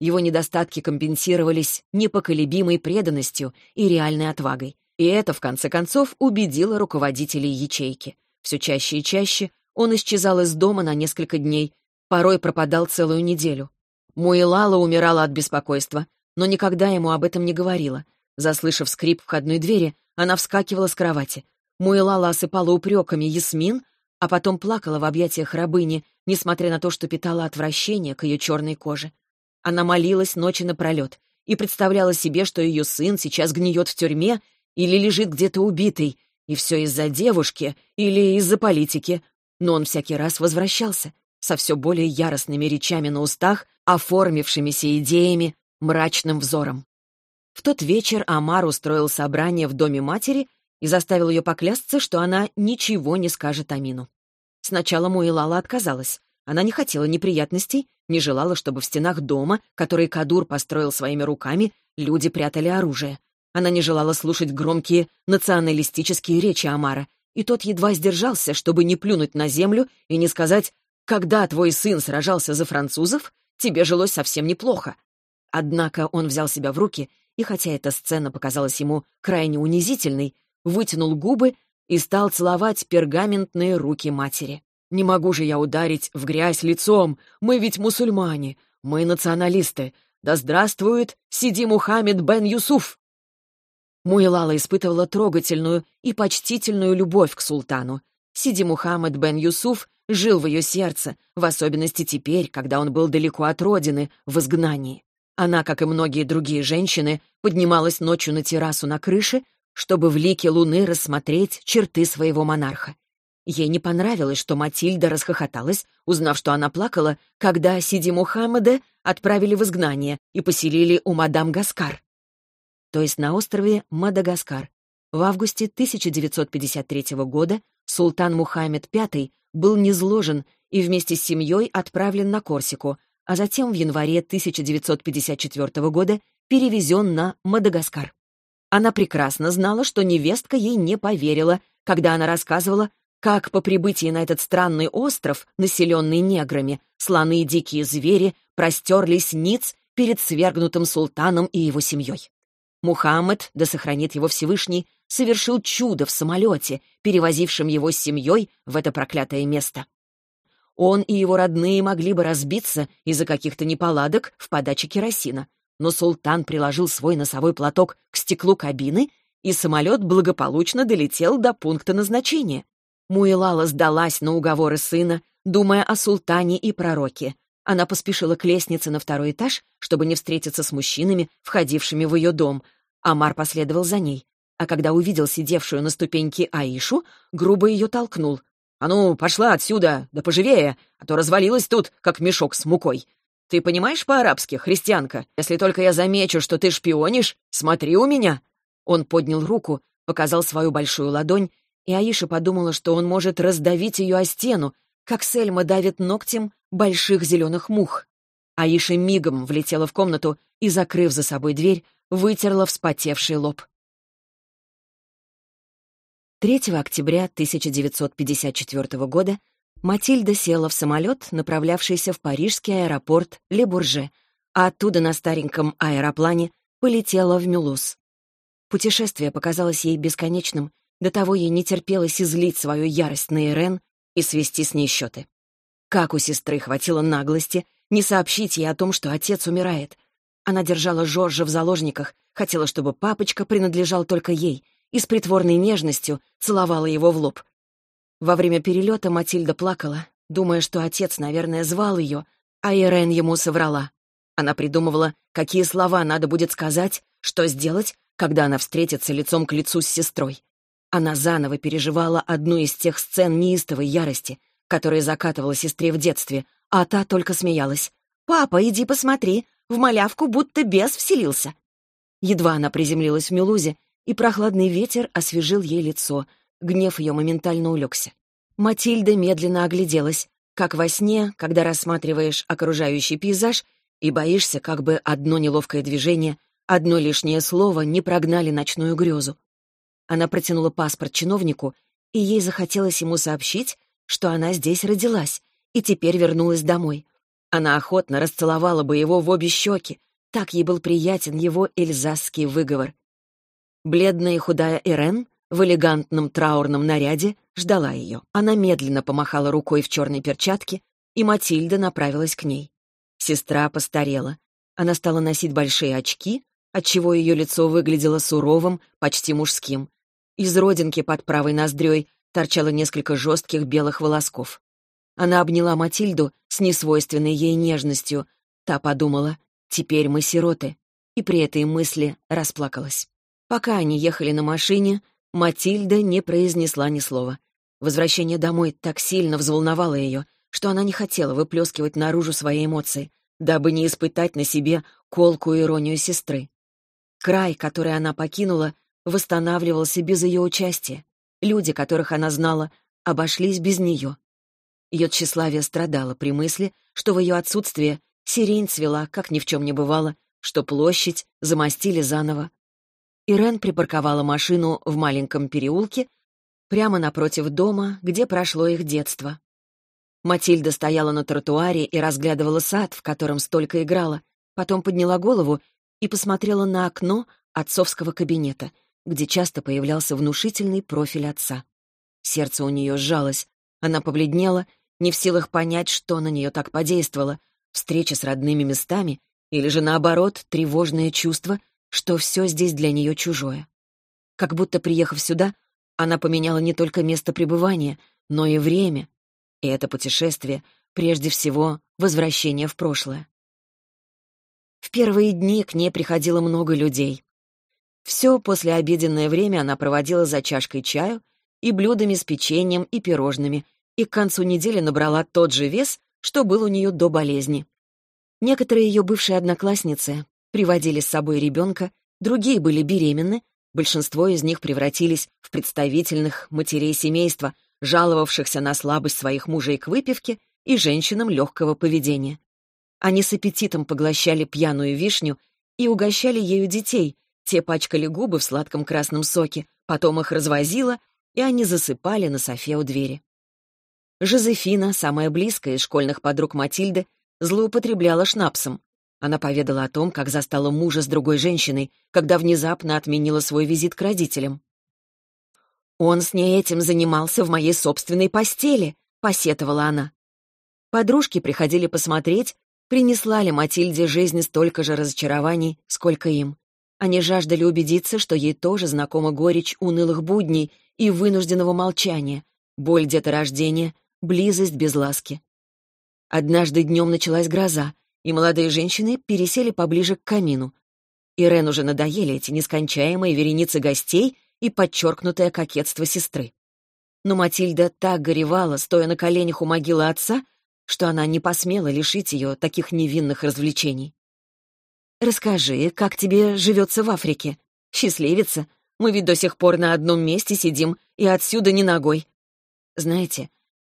Его недостатки компенсировались непоколебимой преданностью и реальной отвагой. И это, в конце концов, убедило руководителей ячейки. Все чаще и чаще он исчезал из дома на несколько дней, порой пропадал целую неделю. Муэлала умирала от беспокойства, но никогда ему об этом не говорила. Заслышав скрип входной двери, она вскакивала с кровати. Муэлала осыпала упреками Ясмин, а потом плакала в объятиях рабыни, несмотря на то, что питала отвращение к ее черной коже. Она молилась ночи напролет и представляла себе, что ее сын сейчас гниет в тюрьме или лежит где-то убитый, и все из-за девушки или из-за политики. Но он всякий раз возвращался со все более яростными речами на устах, оформившимися идеями, мрачным взором. В тот вечер Амар устроил собрание в доме матери и заставил ее поклясться, что она ничего не скажет Амину. Сначала Муилала отказалась. Она не хотела неприятностей, не желала, чтобы в стенах дома, который Кадур построил своими руками, люди прятали оружие. Она не желала слушать громкие националистические речи Амара, и тот едва сдержался, чтобы не плюнуть на землю и не сказать «Когда твой сын сражался за французов, тебе жилось совсем неплохо». Однако он взял себя в руки, и хотя эта сцена показалась ему крайне унизительной, вытянул губы и стал целовать пергаментные руки матери. Не могу же я ударить в грязь лицом. Мы ведь мусульмане. Мы националисты. Да здравствует Сиди Мухаммед бен Юсуф!» Муилала испытывала трогательную и почтительную любовь к султану. Сиди Мухаммад бен Юсуф жил в ее сердце, в особенности теперь, когда он был далеко от родины, в изгнании. Она, как и многие другие женщины, поднималась ночью на террасу на крыше, чтобы в лике луны рассмотреть черты своего монарха. Ей не понравилось, что Матильда расхохоталась, узнав, что она плакала, когда Сиди Мухаммеда отправили в изгнание и поселили у мадам Гаскар, то есть на острове Мадагаскар. В августе 1953 года султан Мухаммед V был низложен и вместе с семьей отправлен на Корсику, а затем в январе 1954 года перевезен на Мадагаскар. Она прекрасно знала, что невестка ей не поверила, когда она рассказывала, как по прибытии на этот странный остров, населенный неграми, слоны и дикие звери простерлись ниц перед свергнутым султаном и его семьей. Мухаммед, да сохранит его Всевышний, совершил чудо в самолете, перевозившем его с семьей в это проклятое место. Он и его родные могли бы разбиться из-за каких-то неполадок в подаче керосина, но султан приложил свой носовой платок к стеклу кабины, и самолет благополучно долетел до пункта назначения. Муилала сдалась на уговоры сына, думая о султане и пророке. Она поспешила к лестнице на второй этаж, чтобы не встретиться с мужчинами, входившими в ее дом. Амар последовал за ней. А когда увидел сидевшую на ступеньке Аишу, грубо ее толкнул. «А ну, пошла отсюда, да поживее, а то развалилась тут, как мешок с мукой. Ты понимаешь по-арабски, христианка? Если только я замечу, что ты шпионишь, смотри у меня!» Он поднял руку, показал свою большую ладонь, и Аиша подумала, что он может раздавить ее о стену, как Сельма давит ногтем больших зеленых мух. Аиша мигом влетела в комнату и, закрыв за собой дверь, вытерла вспотевший лоб. 3 октября 1954 года Матильда села в самолет, направлявшийся в парижский аэропорт Ле-Бурже, а оттуда на стареньком аэроплане полетела в Мюлуз. Путешествие показалось ей бесконечным, до того ей не терпелось излить свою ярость на Ирен и свести с ней счеты. Как у сестры хватило наглости не сообщить ей о том, что отец умирает. Она держала Жоржа в заложниках, хотела, чтобы папочка принадлежал только ей, и с притворной нежностью целовала его в лоб. Во время перелета Матильда плакала, думая, что отец, наверное, звал ее, а Ирен ему соврала. Она придумывала, какие слова надо будет сказать, что сделать, когда она встретится лицом к лицу с сестрой. Она заново переживала одну из тех сцен неистовой ярости, которые закатывала сестре в детстве, а та только смеялась. «Папа, иди посмотри, в малявку будто бес вселился». Едва она приземлилась в Мюлузе, и прохладный ветер освежил ей лицо, гнев ее моментально улегся. Матильда медленно огляделась, как во сне, когда рассматриваешь окружающий пейзаж и боишься, как бы одно неловкое движение, одно лишнее слово не прогнали ночную грезу. Она протянула паспорт чиновнику, и ей захотелось ему сообщить, что она здесь родилась и теперь вернулась домой. Она охотно расцеловала бы его в обе щеки, так ей был приятен его эльзасский выговор. Бледная и худая Ирен в элегантном траурном наряде ждала ее. Она медленно помахала рукой в черной перчатке, и Матильда направилась к ней. Сестра постарела. Она стала носить большие очки, отчего ее лицо выглядело суровым, почти мужским. Из родинки под правой ноздрёй торчало несколько жестких белых волосков. Она обняла Матильду с несвойственной ей нежностью. Та подумала, теперь мы сироты, и при этой мысли расплакалась. Пока они ехали на машине, Матильда не произнесла ни слова. Возвращение домой так сильно взволновало ее, что она не хотела выплескивать наружу свои эмоции, дабы не испытать на себе колкую иронию сестры. Край, который она покинула, восстанавливался без ее участия. Люди, которых она знала, обошлись без нее. Ее тщеславие страдало при мысли, что в ее отсутствие сирень цвела, как ни в чем не бывало, что площадь замостили заново. Ирен припарковала машину в маленьком переулке прямо напротив дома, где прошло их детство. Матильда стояла на тротуаре и разглядывала сад, в котором столько играла, потом подняла голову и посмотрела на окно отцовского кабинета — где часто появлялся внушительный профиль отца. Сердце у нее сжалось, она побледнела, не в силах понять, что на нее так подействовало, встреча с родными местами или же, наоборот, тревожное чувство, что все здесь для нее чужое. как будто, приехав сюда, она поменяла не только место пребывания, но и время. И это путешествие, прежде всего, возвращение в прошлое. В первые дни к ней приходило много людей. Все послеобеденное время она проводила за чашкой чаю и блюдами с печеньем и пирожными, и к концу недели набрала тот же вес, что был у нее до болезни. Некоторые ее бывшие одноклассницы приводили с собой ребенка, другие были беременны, большинство из них превратились в представительных матерей семейства, жаловавшихся на слабость своих мужей к выпивке и женщинам легкого поведения. Они с аппетитом поглощали пьяную вишню и угощали ею детей, те пачкали губы в сладком красном соке, потом их развозила, и они засыпали на софе у двери. Жозефина, самая близкая из школьных подруг Матильды, злоупотребляла шнапсом. Она поведала о том, как застала мужа с другой женщиной, когда внезапно отменила свой визит к родителям. «Он с ней этим занимался в моей собственной постели», — посетовала она. Подружки приходили посмотреть, принесла ли Матильде жизнь столько же разочарований, сколько им. Они жаждали убедиться, что ей тоже знакома горечь унылых будней и вынужденного молчания, боль деторождения, близость без ласки. Однажды днем началась гроза, и молодые женщины пересели поближе к камину. Ирен уже надоели эти нескончаемые вереницы гостей и подчеркнутое кокетство сестры. Но Матильда так горевала, стоя на коленях у могилы отца, что она не посмела лишить ее таких невинных развлечений. «Расскажи, как тебе живется в Африке? Счастливица. Мы ведь до сих пор на одном месте сидим, и отсюда ни ногой. Знаете,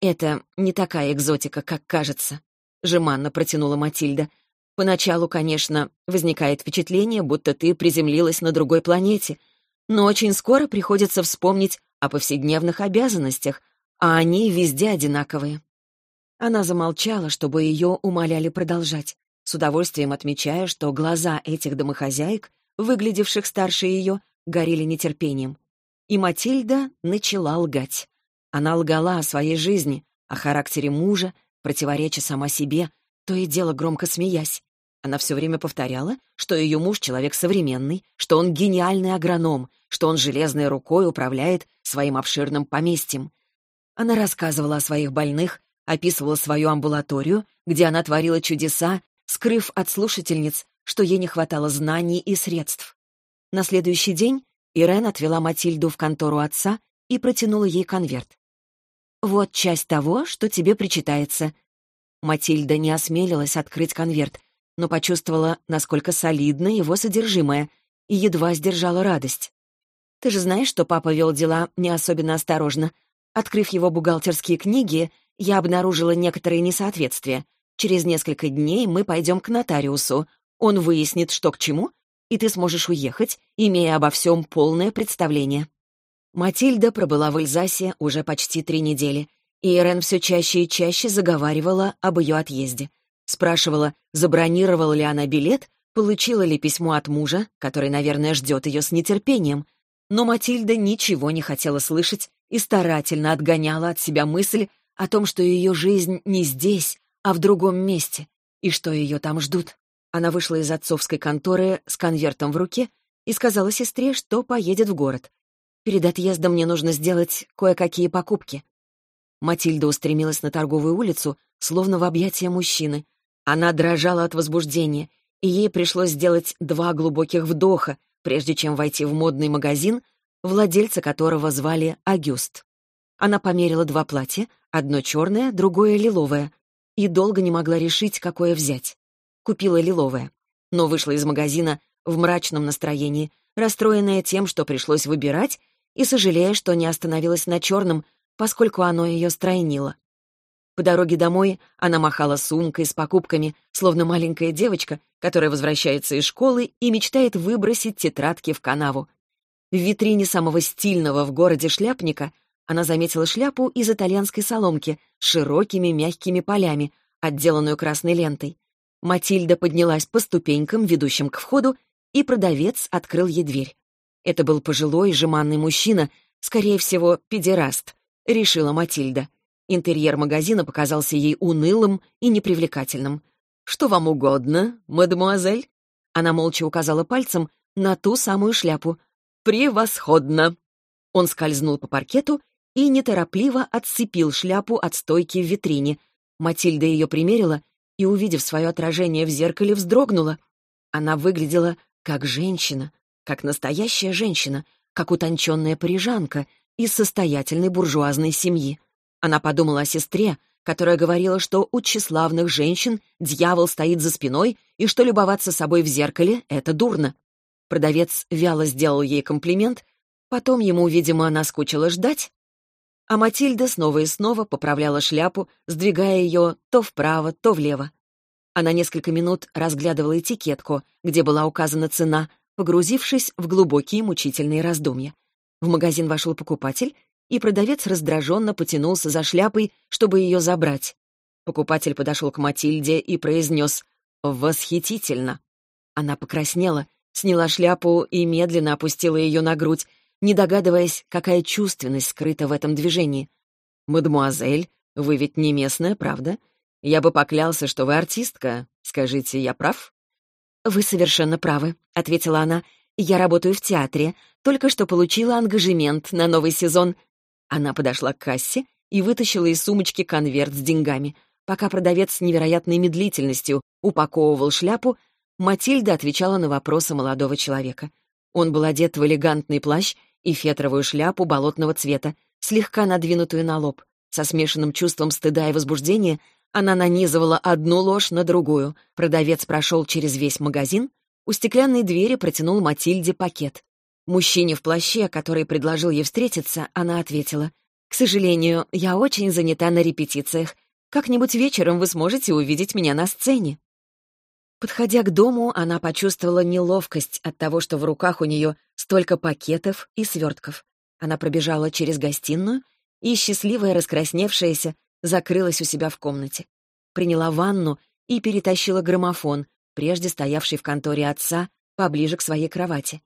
«Это не такая экзотика, как кажется», — жеманно протянула Матильда. «Поначалу, конечно, возникает впечатление, будто ты приземлилась на другой планете, но очень скоро приходится вспомнить о повседневных обязанностях, а они везде одинаковые». Она замолчала, чтобы ее умоляли продолжать, с удовольствием отмечая, что глаза этих домохозяек, выглядевших старше ее, горели нетерпением. И Матильда начала лгать. Она лгала о своей жизни, о характере мужа, противореча сама себе, то и дело громко смеясь. Она все время повторяла, что ее муж человек современный, что он гениальный агроном, что он железной рукой управляет своим обширным поместьем. Она рассказывала о своих больных, описывала свою амбулаторию, где она творила чудеса, скрыв от слушательниц, что ей не хватало знаний и средств. На следующий день Ирен отвела Матильду в контору отца и протянула ей конверт. «Вот часть того, что тебе причитается». Матильда не осмелилась открыть конверт, но почувствовала, насколько солидно его содержимое, и едва сдержала радость. «Ты же знаешь, что папа вел дела не особенно осторожно. Открыв его бухгалтерские книги, я обнаружила некоторые несоответствия. Через несколько дней мы пойдем к нотариусу. Он выяснит, что к чему, и ты сможешь уехать, имея обо всем полное представление». Матильда пробыла в Эльзасе уже почти три недели, и Ирен все чаще и чаще заговаривала об ее отъезде. Спрашивала, забронировала ли она билет, получила ли письмо от мужа, который, наверное, ждет ее с нетерпением. Но Матильда ничего не хотела слышать и старательно отгоняла от себя мысль о том, что ее жизнь не здесь, а в другом месте, и что ее там ждут. Она вышла из отцовской конторы с конвертом в руке и сказала сестре, что поедет в город. Перед отъездом мне нужно сделать кое-какие покупки». Матильда устремилась на торговую улицу, словно в объятия мужчины. Она дрожала от возбуждения, и ей пришлось сделать два глубоких вдоха, прежде чем войти в модный магазин, владельца которого звали Агюст. Она померила два платья, одно черное, другое лиловое, и долго не могла решить, какое взять. Купила лиловое, но вышла из магазина в мрачном настроении, расстроенная тем, что пришлось выбирать, и сожалея, что не остановилась на черном, поскольку оно ее стройнило. По дороге домой она махала сумкой с покупками, словно маленькая девочка, которая возвращается из школы и мечтает выбросить тетрадки в канаву. В витрине самого стильного в городе шляпника она заметила шляпу из итальянской соломки с широкими мягкими полями, отделанную красной лентой. Матильда поднялась по ступенькам, ведущим к входу, и продавец открыл ей дверь. Это был пожилой, жеманный мужчина, скорее всего, педераст, решила Матильда. Интерьер магазина показался ей унылым и непривлекательным. «Что вам угодно, мадемуазель?» Она молча указала пальцем на ту самую шляпу. Превосходно!» Он скользнул по паркету и неторопливо отцепил шляпу от стойки в витрине. Матильда ее примерила и, увидев свое отражение в зеркале, вздрогнула. Она выглядела как женщина, как настоящая женщина, как утонченная парижанка из состоятельной буржуазной семьи. Она подумала о сестре, которая говорила, что у тщеславных женщин дьявол стоит за спиной и что любоваться собой в зеркале — это дурно. Продавец вяло сделал ей комплимент, потом ему, видимо, наскучило ждать, а Матильда снова и снова поправляла шляпу, сдвигая ее то вправо, то влево. Она несколько минут разглядывала этикетку, где была указана цена, погрузившись в глубокие мучительные раздумья. В магазин вошел покупатель, и продавец раздраженно потянулся за шляпой, чтобы ее забрать. Покупатель подошел к Матильде и произнес «Восхитительно!». Она покраснела, сняла шляпу и медленно опустила ее на грудь, не догадываясь, какая чувственность скрыта в этом движении. «Мадемуазель, вы ведь не местная, правда? Я бы поклялся, что вы артистка. Скажите, я прав?» «Вы совершенно правы», — ответила она. «Я работаю в театре. Только что получила ангажемент на новый сезон. Она подошла к кассе и вытащила из сумочки конверт с деньгами. Пока продавец с невероятной медлительностью упаковывал шляпу, Матильда отвечала на вопросы молодого человека. Он был одет в элегантный плащ и фетровую шляпу болотного цвета, слегка надвинутую на лоб. Со смешанным чувством стыда и возбуждения она нанизывала одну ложь на другую. Продавец прошел через весь магазин, у стеклянной двери протянул Матильде пакет. Мужчине в плаще, который предложил ей встретиться, она ответила, «К сожалению, я очень занята на репетициях. Как-нибудь вечером вы сможете увидеть меня на сцене». Подходя к дому, она почувствовала неловкость от того, что в руках у нее столько пакетов и свертков. Она пробежала через гостиную и, счастливая, раскрасневшаяся, закрылась у себя в комнате. Приняла ванну и перетащила граммофон, прежде стоявший в конторе отца, поближе к своей кровати.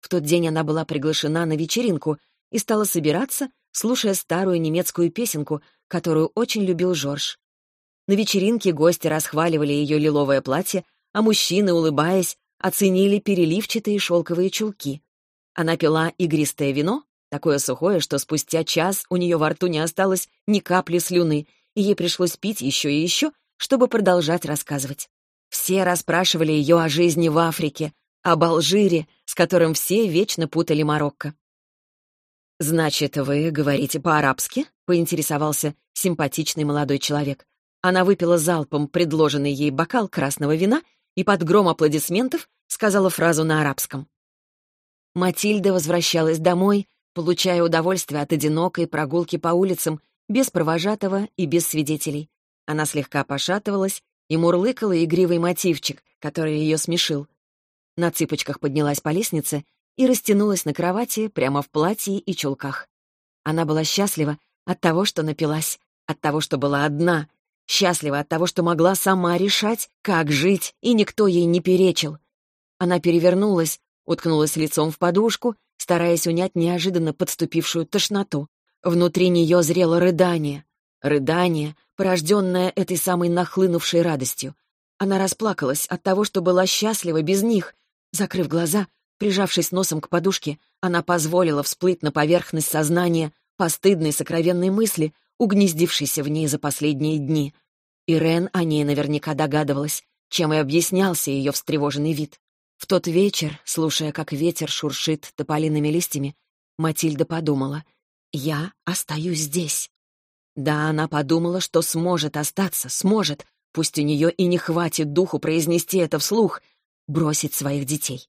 В тот день она была приглашена на вечеринку и стала собираться, слушая старую немецкую песенку, которую очень любил Жорж. На вечеринке гости расхваливали ее лиловое платье, а мужчины, улыбаясь, оценили переливчатые шелковые чулки. Она пила игристое вино, такое сухое, что спустя час у нее во рту не осталось ни капли слюны, и ей пришлось пить еще и еще, чтобы продолжать рассказывать. Все расспрашивали ее о жизни в Африке, об Алжире, с которым все вечно путали Марокко. «Значит, вы говорите по-арабски?» — поинтересовался симпатичный молодой человек. Она выпила залпом предложенный ей бокал красного вина и под гром аплодисментов сказала фразу на арабском. Матильда возвращалась домой, получая удовольствие от одинокой прогулки по улицам, без провожатого и без свидетелей. Она слегка пошатывалась и мурлыкала игривый мотивчик, который ее смешил. На цыпочках поднялась по лестнице и растянулась на кровати прямо в платье и чулках. Она была счастлива от того, что напилась, от того, что была одна, счастлива от того, что могла сама решать, как жить, и никто ей не перечил. Она перевернулась, уткнулась лицом в подушку, стараясь унять неожиданно подступившую тошноту. Внутри нее зрело рыдание. Рыдание, порожденное этой самой нахлынувшей радостью. Она расплакалась от того, что была счастлива без них, Закрыв глаза, прижавшись носом к подушке, она позволила всплыть на поверхность сознания постыдной сокровенной мысли, угнездившейся в ней за последние дни. Ирен о ней наверняка догадывалась, чем и объяснялся ее встревоженный вид. В тот вечер, слушая, как ветер шуршит тополиными листьями, Матильда подумала, «Я остаюсь здесь». Да, она подумала, что сможет остаться, сможет, пусть у нее и не хватит духу произнести это вслух — бросить своих детей.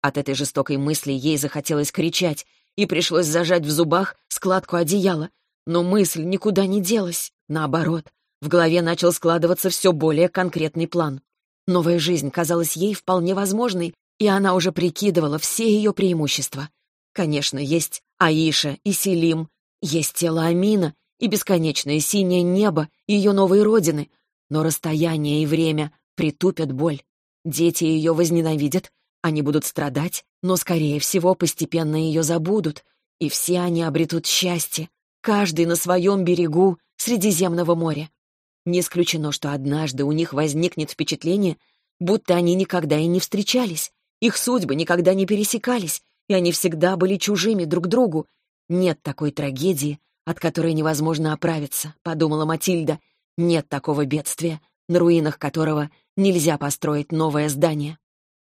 От этой жестокой мысли ей захотелось кричать, и пришлось зажать в зубах складку одеяла. Но мысль никуда не делась. Наоборот, в голове начал складываться все более конкретный план. Новая жизнь казалась ей вполне возможной, и она уже прикидывала все ее преимущества. Конечно, есть Аиша и Селим, есть тело Амина и бесконечное синее небо ее новой родины, но расстояние и время притупят боль. Дети ее возненавидят, они будут страдать, но, скорее всего, постепенно ее забудут, и все они обретут счастье, каждый на своем берегу Средиземного моря. Не исключено, что однажды у них возникнет впечатление, будто они никогда и не встречались, их судьбы никогда не пересекались, и они всегда были чужими друг другу. Нет такой трагедии, от которой невозможно оправиться, подумала Матильда. Нет такого бедствия, на руинах которого нельзя построить новое здание.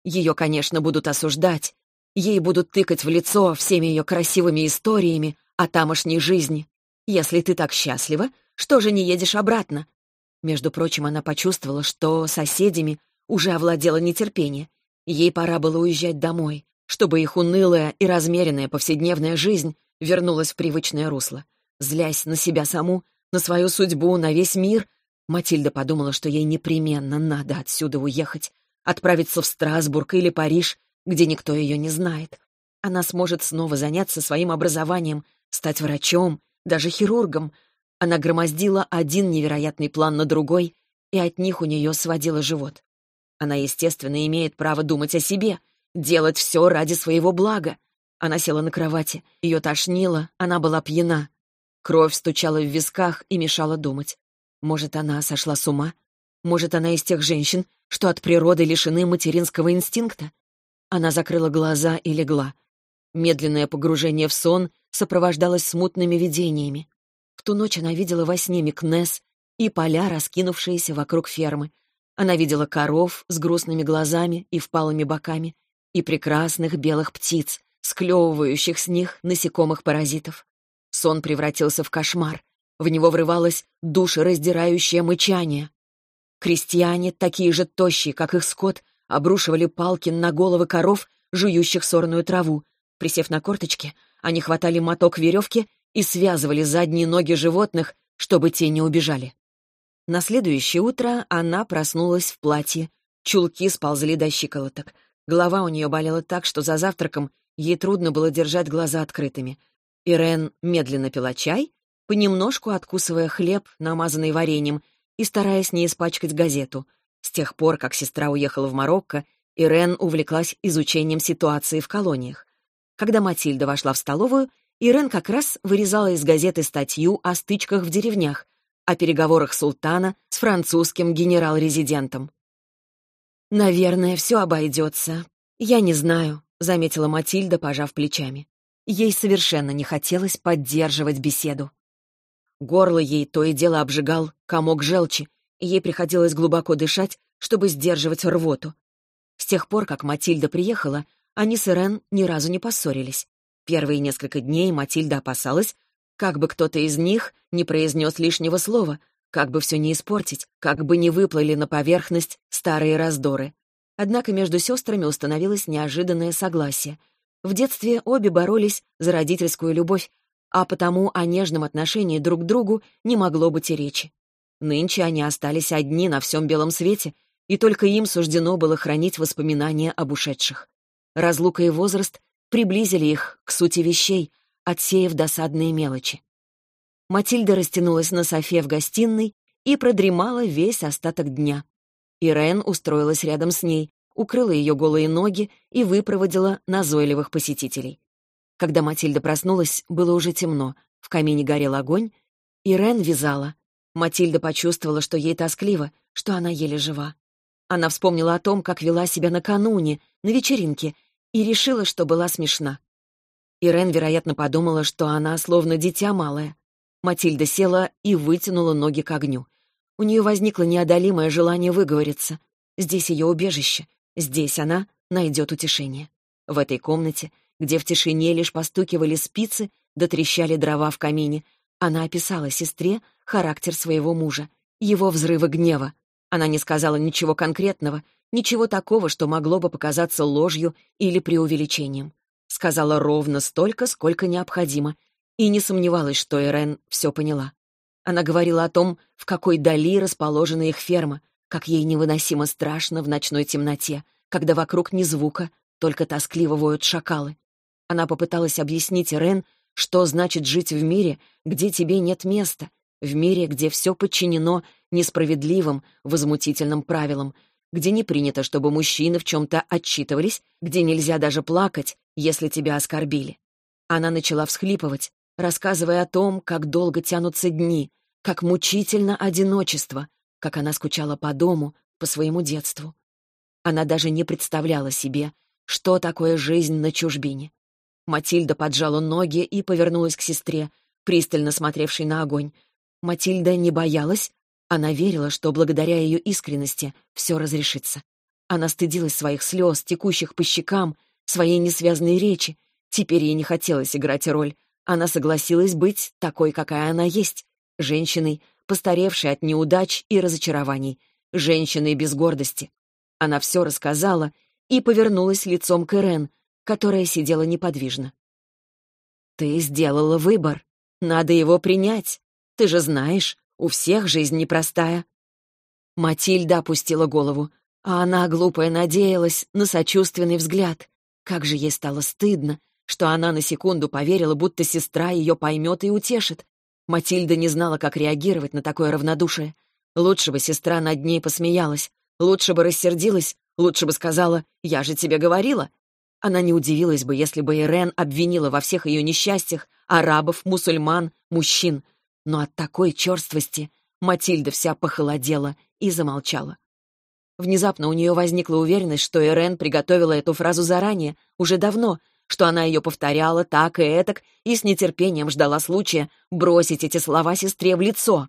Ее, конечно, будут осуждать. Ей будут тыкать в лицо всеми ее красивыми историями о тамошней жизни. Если ты так счастлива, что же не едешь обратно? Между прочим, она почувствовала, что соседями уже овладело нетерпение. Ей пора было уезжать домой, чтобы их унылая и размеренная повседневная жизнь вернулась в привычное русло. Злясь на себя саму, на свою судьбу, на весь мир, Матильда подумала, что ей непременно надо отсюда уехать, отправиться в Страсбург или Париж, где никто ее не знает. Она сможет снова заняться своим образованием, стать врачом, даже хирургом. Она громоздила один невероятный план на другой, и от них у нее сводило живот. Она, естественно, имеет право думать о себе, делать все ради своего блага. Она села на кровати, ее тошнило, она была пьяна. Кровь стучала в висках и мешала думать. Может, она сошла с ума? Может, она из тех женщин, что от природы лишены материнского инстинкта? Она закрыла глаза и легла. Медленное погружение в сон сопровождалось смутными видениями. В ту ночь она видела во сне Микнес и поля, раскинувшиеся вокруг фермы. Она видела коров с грустными глазами и впалыми боками и прекрасных белых птиц, склевывающих с них насекомых-паразитов. Сон превратился в кошмар. В него врывалось душераздирающее мычание. Крестьяне, такие же тощие, как их скот, обрушивали палки на головы коров, жующих сорную траву. Присев на корточки, они хватали моток веревки и связывали задние ноги животных, чтобы те не убежали. На следующее утро она проснулась в платье. Чулки сползли до щиколоток. Голова у нее болела так, что за завтраком ей трудно было держать глаза открытыми. Ирен медленно пила чай, понемножку откусывая хлеб, намазанный вареньем, и стараясь не испачкать газету. С тех пор, как сестра уехала в Марокко, Ирен увлеклась изучением ситуации в колониях. Когда Матильда вошла в столовую, Ирен как раз вырезала из газеты статью о стычках в деревнях, о переговорах султана с французским генерал-резидентом. «Наверное, все обойдется. Я не знаю», — заметила Матильда, пожав плечами. Ей совершенно не хотелось поддерживать беседу. Горло ей то и дело обжигал комок желчи, и ей приходилось глубоко дышать, чтобы сдерживать рвоту. С тех пор, как Матильда приехала, они с Ирен ни разу не поссорились. Первые несколько дней Матильда опасалась, как бы кто-то из них не произнес лишнего слова, как бы все не испортить, как бы не выплыли на поверхность старые раздоры. Однако между сестрами установилось неожиданное согласие. В детстве обе боролись за родительскую любовь, а потому о нежном отношении друг к другу не могло быть и речи. Нынче они остались одни на всем белом свете, и только им суждено было хранить воспоминания об ушедших. Разлука и возраст приблизили их к сути вещей, отсеяв досадные мелочи. Матильда растянулась на софе в гостиной и продремала весь остаток дня. Ирен устроилась рядом с ней, укрыла ее голые ноги и выпроводила назойливых посетителей. Когда Матильда проснулась, было уже темно, в камине горел огонь, Ирен вязала. Матильда почувствовала, что ей тоскливо, что она еле жива. Она вспомнила о том, как вела себя накануне, на вечеринке, и решила, что была смешна. Ирен, вероятно, подумала, что она словно дитя малое. Матильда села и вытянула ноги к огню. У нее возникло неодолимое желание выговориться. Здесь ее убежище. Здесь она найдет утешение. В этой комнате, где в тишине лишь постукивали спицы, да дрова в камине, она описала сестре характер своего мужа, его взрывы гнева. Она не сказала ничего конкретного, ничего такого, что могло бы показаться ложью или преувеличением сказала ровно столько, сколько необходимо, и не сомневалась, что Ирен все поняла. Она говорила о том, в какой дали расположена их ферма, как ей невыносимо страшно в ночной темноте, когда вокруг ни звука, только тоскливо воют шакалы. Она попыталась объяснить Ирен, что значит жить в мире, где тебе нет места, в мире, где все подчинено несправедливым, возмутительным правилам, где не принято, чтобы мужчины в чем-то отчитывались, где нельзя даже плакать, если тебя оскорбили. Она начала всхлипывать, рассказывая о том, как долго тянутся дни, как мучительно одиночество, как она скучала по дому, по своему детству. Она даже не представляла себе, что такое жизнь на чужбине. Матильда поджала ноги и повернулась к сестре, пристально смотревшей на огонь. Матильда не боялась, она верила, что благодаря ее искренности все разрешится. Она стыдилась своих слез, текущих по щекам, своей несвязной речи. Теперь ей не хотелось играть роль. Она согласилась быть такой, какая она есть. Женщиной, постаревшей от неудач и разочарований. Женщиной без гордости. Она все рассказала и повернулась лицом к Ирен, которая сидела неподвижно. «Ты сделала выбор. Надо его принять. Ты же знаешь, у всех жизнь непростая». Матильда опустила голову, а она, глупая, надеялась на сочувственный взгляд. Как же ей стало стыдно, что она на секунду поверила, будто сестра ее поймет и утешит. Матильда не знала, как реагировать на такое равнодушие. Лучше бы сестра над ней посмеялась, лучше бы рассердилась, лучше бы сказала «Я же тебе говорила». Она не удивилась бы, если бы Ирен обвинила во всех ее несчастьях арабов, мусульман, мужчин. Но от такой черствости Матильда вся похолодела и замолчала. Внезапно у нее возникла уверенность, что Ирен приготовила эту фразу заранее, уже давно, что она ее повторяла так и этак и с нетерпением ждала случая бросить эти слова сестре в лицо.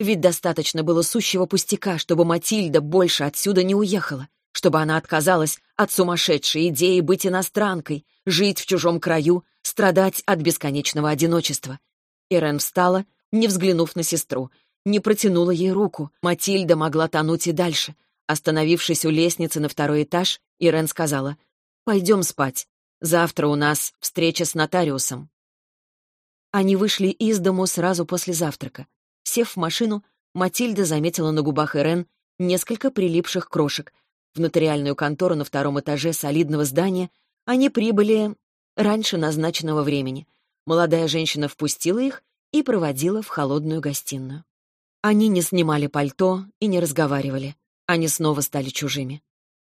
Ведь достаточно было сущего пустяка, чтобы Матильда больше отсюда не уехала, чтобы она отказалась от сумасшедшей идеи быть иностранкой, жить в чужом краю, страдать от бесконечного одиночества. Ирен встала, не взглянув на сестру, не протянула ей руку. Матильда могла тонуть и дальше — Остановившись у лестницы на второй этаж, Ирен сказала, «Пойдем спать. Завтра у нас встреча с нотариусом». Они вышли из дому сразу после завтрака. Сев в машину, Матильда заметила на губах Ирен несколько прилипших крошек. В нотариальную контору на втором этаже солидного здания они прибыли раньше назначенного времени. Молодая женщина впустила их и проводила в холодную гостиную. Они не снимали пальто и не разговаривали. Они снова стали чужими.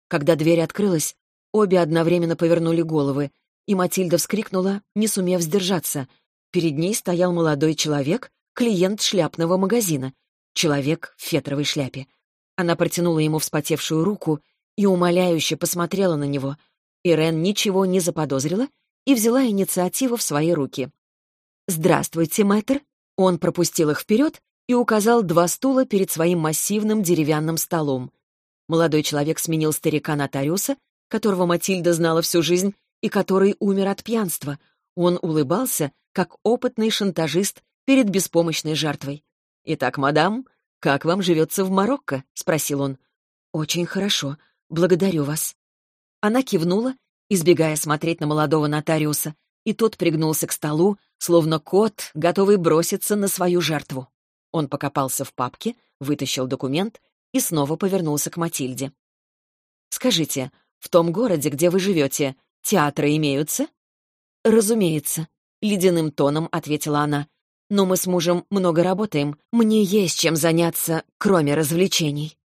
Когда дверь открылась, обе одновременно повернули головы, и Матильда вскрикнула, не сумев сдержаться. Перед ней стоял молодой человек, клиент шляпного магазина, человек в фетровой шляпе. Она протянула ему вспотевшую руку и умоляюще посмотрела на него. Ирен ничего не заподозрила и взяла инициативу в свои руки. «Здравствуйте, мэтр!» Он пропустил их вперед и указал два стула перед своим массивным деревянным столом. Молодой человек сменил старика-нотариуса, которого Матильда знала всю жизнь и который умер от пьянства. Он улыбался, как опытный шантажист перед беспомощной жертвой. «Итак, мадам, как вам живется в Марокко?» — спросил он. «Очень хорошо. Благодарю вас». Она кивнула, избегая смотреть на молодого нотариуса, и тот пригнулся к столу, словно кот, готовый броситься на свою жертву. Он покопался в папке, вытащил документ и снова повернулся к Матильде. «Скажите, в том городе, где вы живете, театры имеются?» «Разумеется», — ледяным тоном ответила она. «Но мы с мужем много работаем. Мне есть чем заняться, кроме развлечений».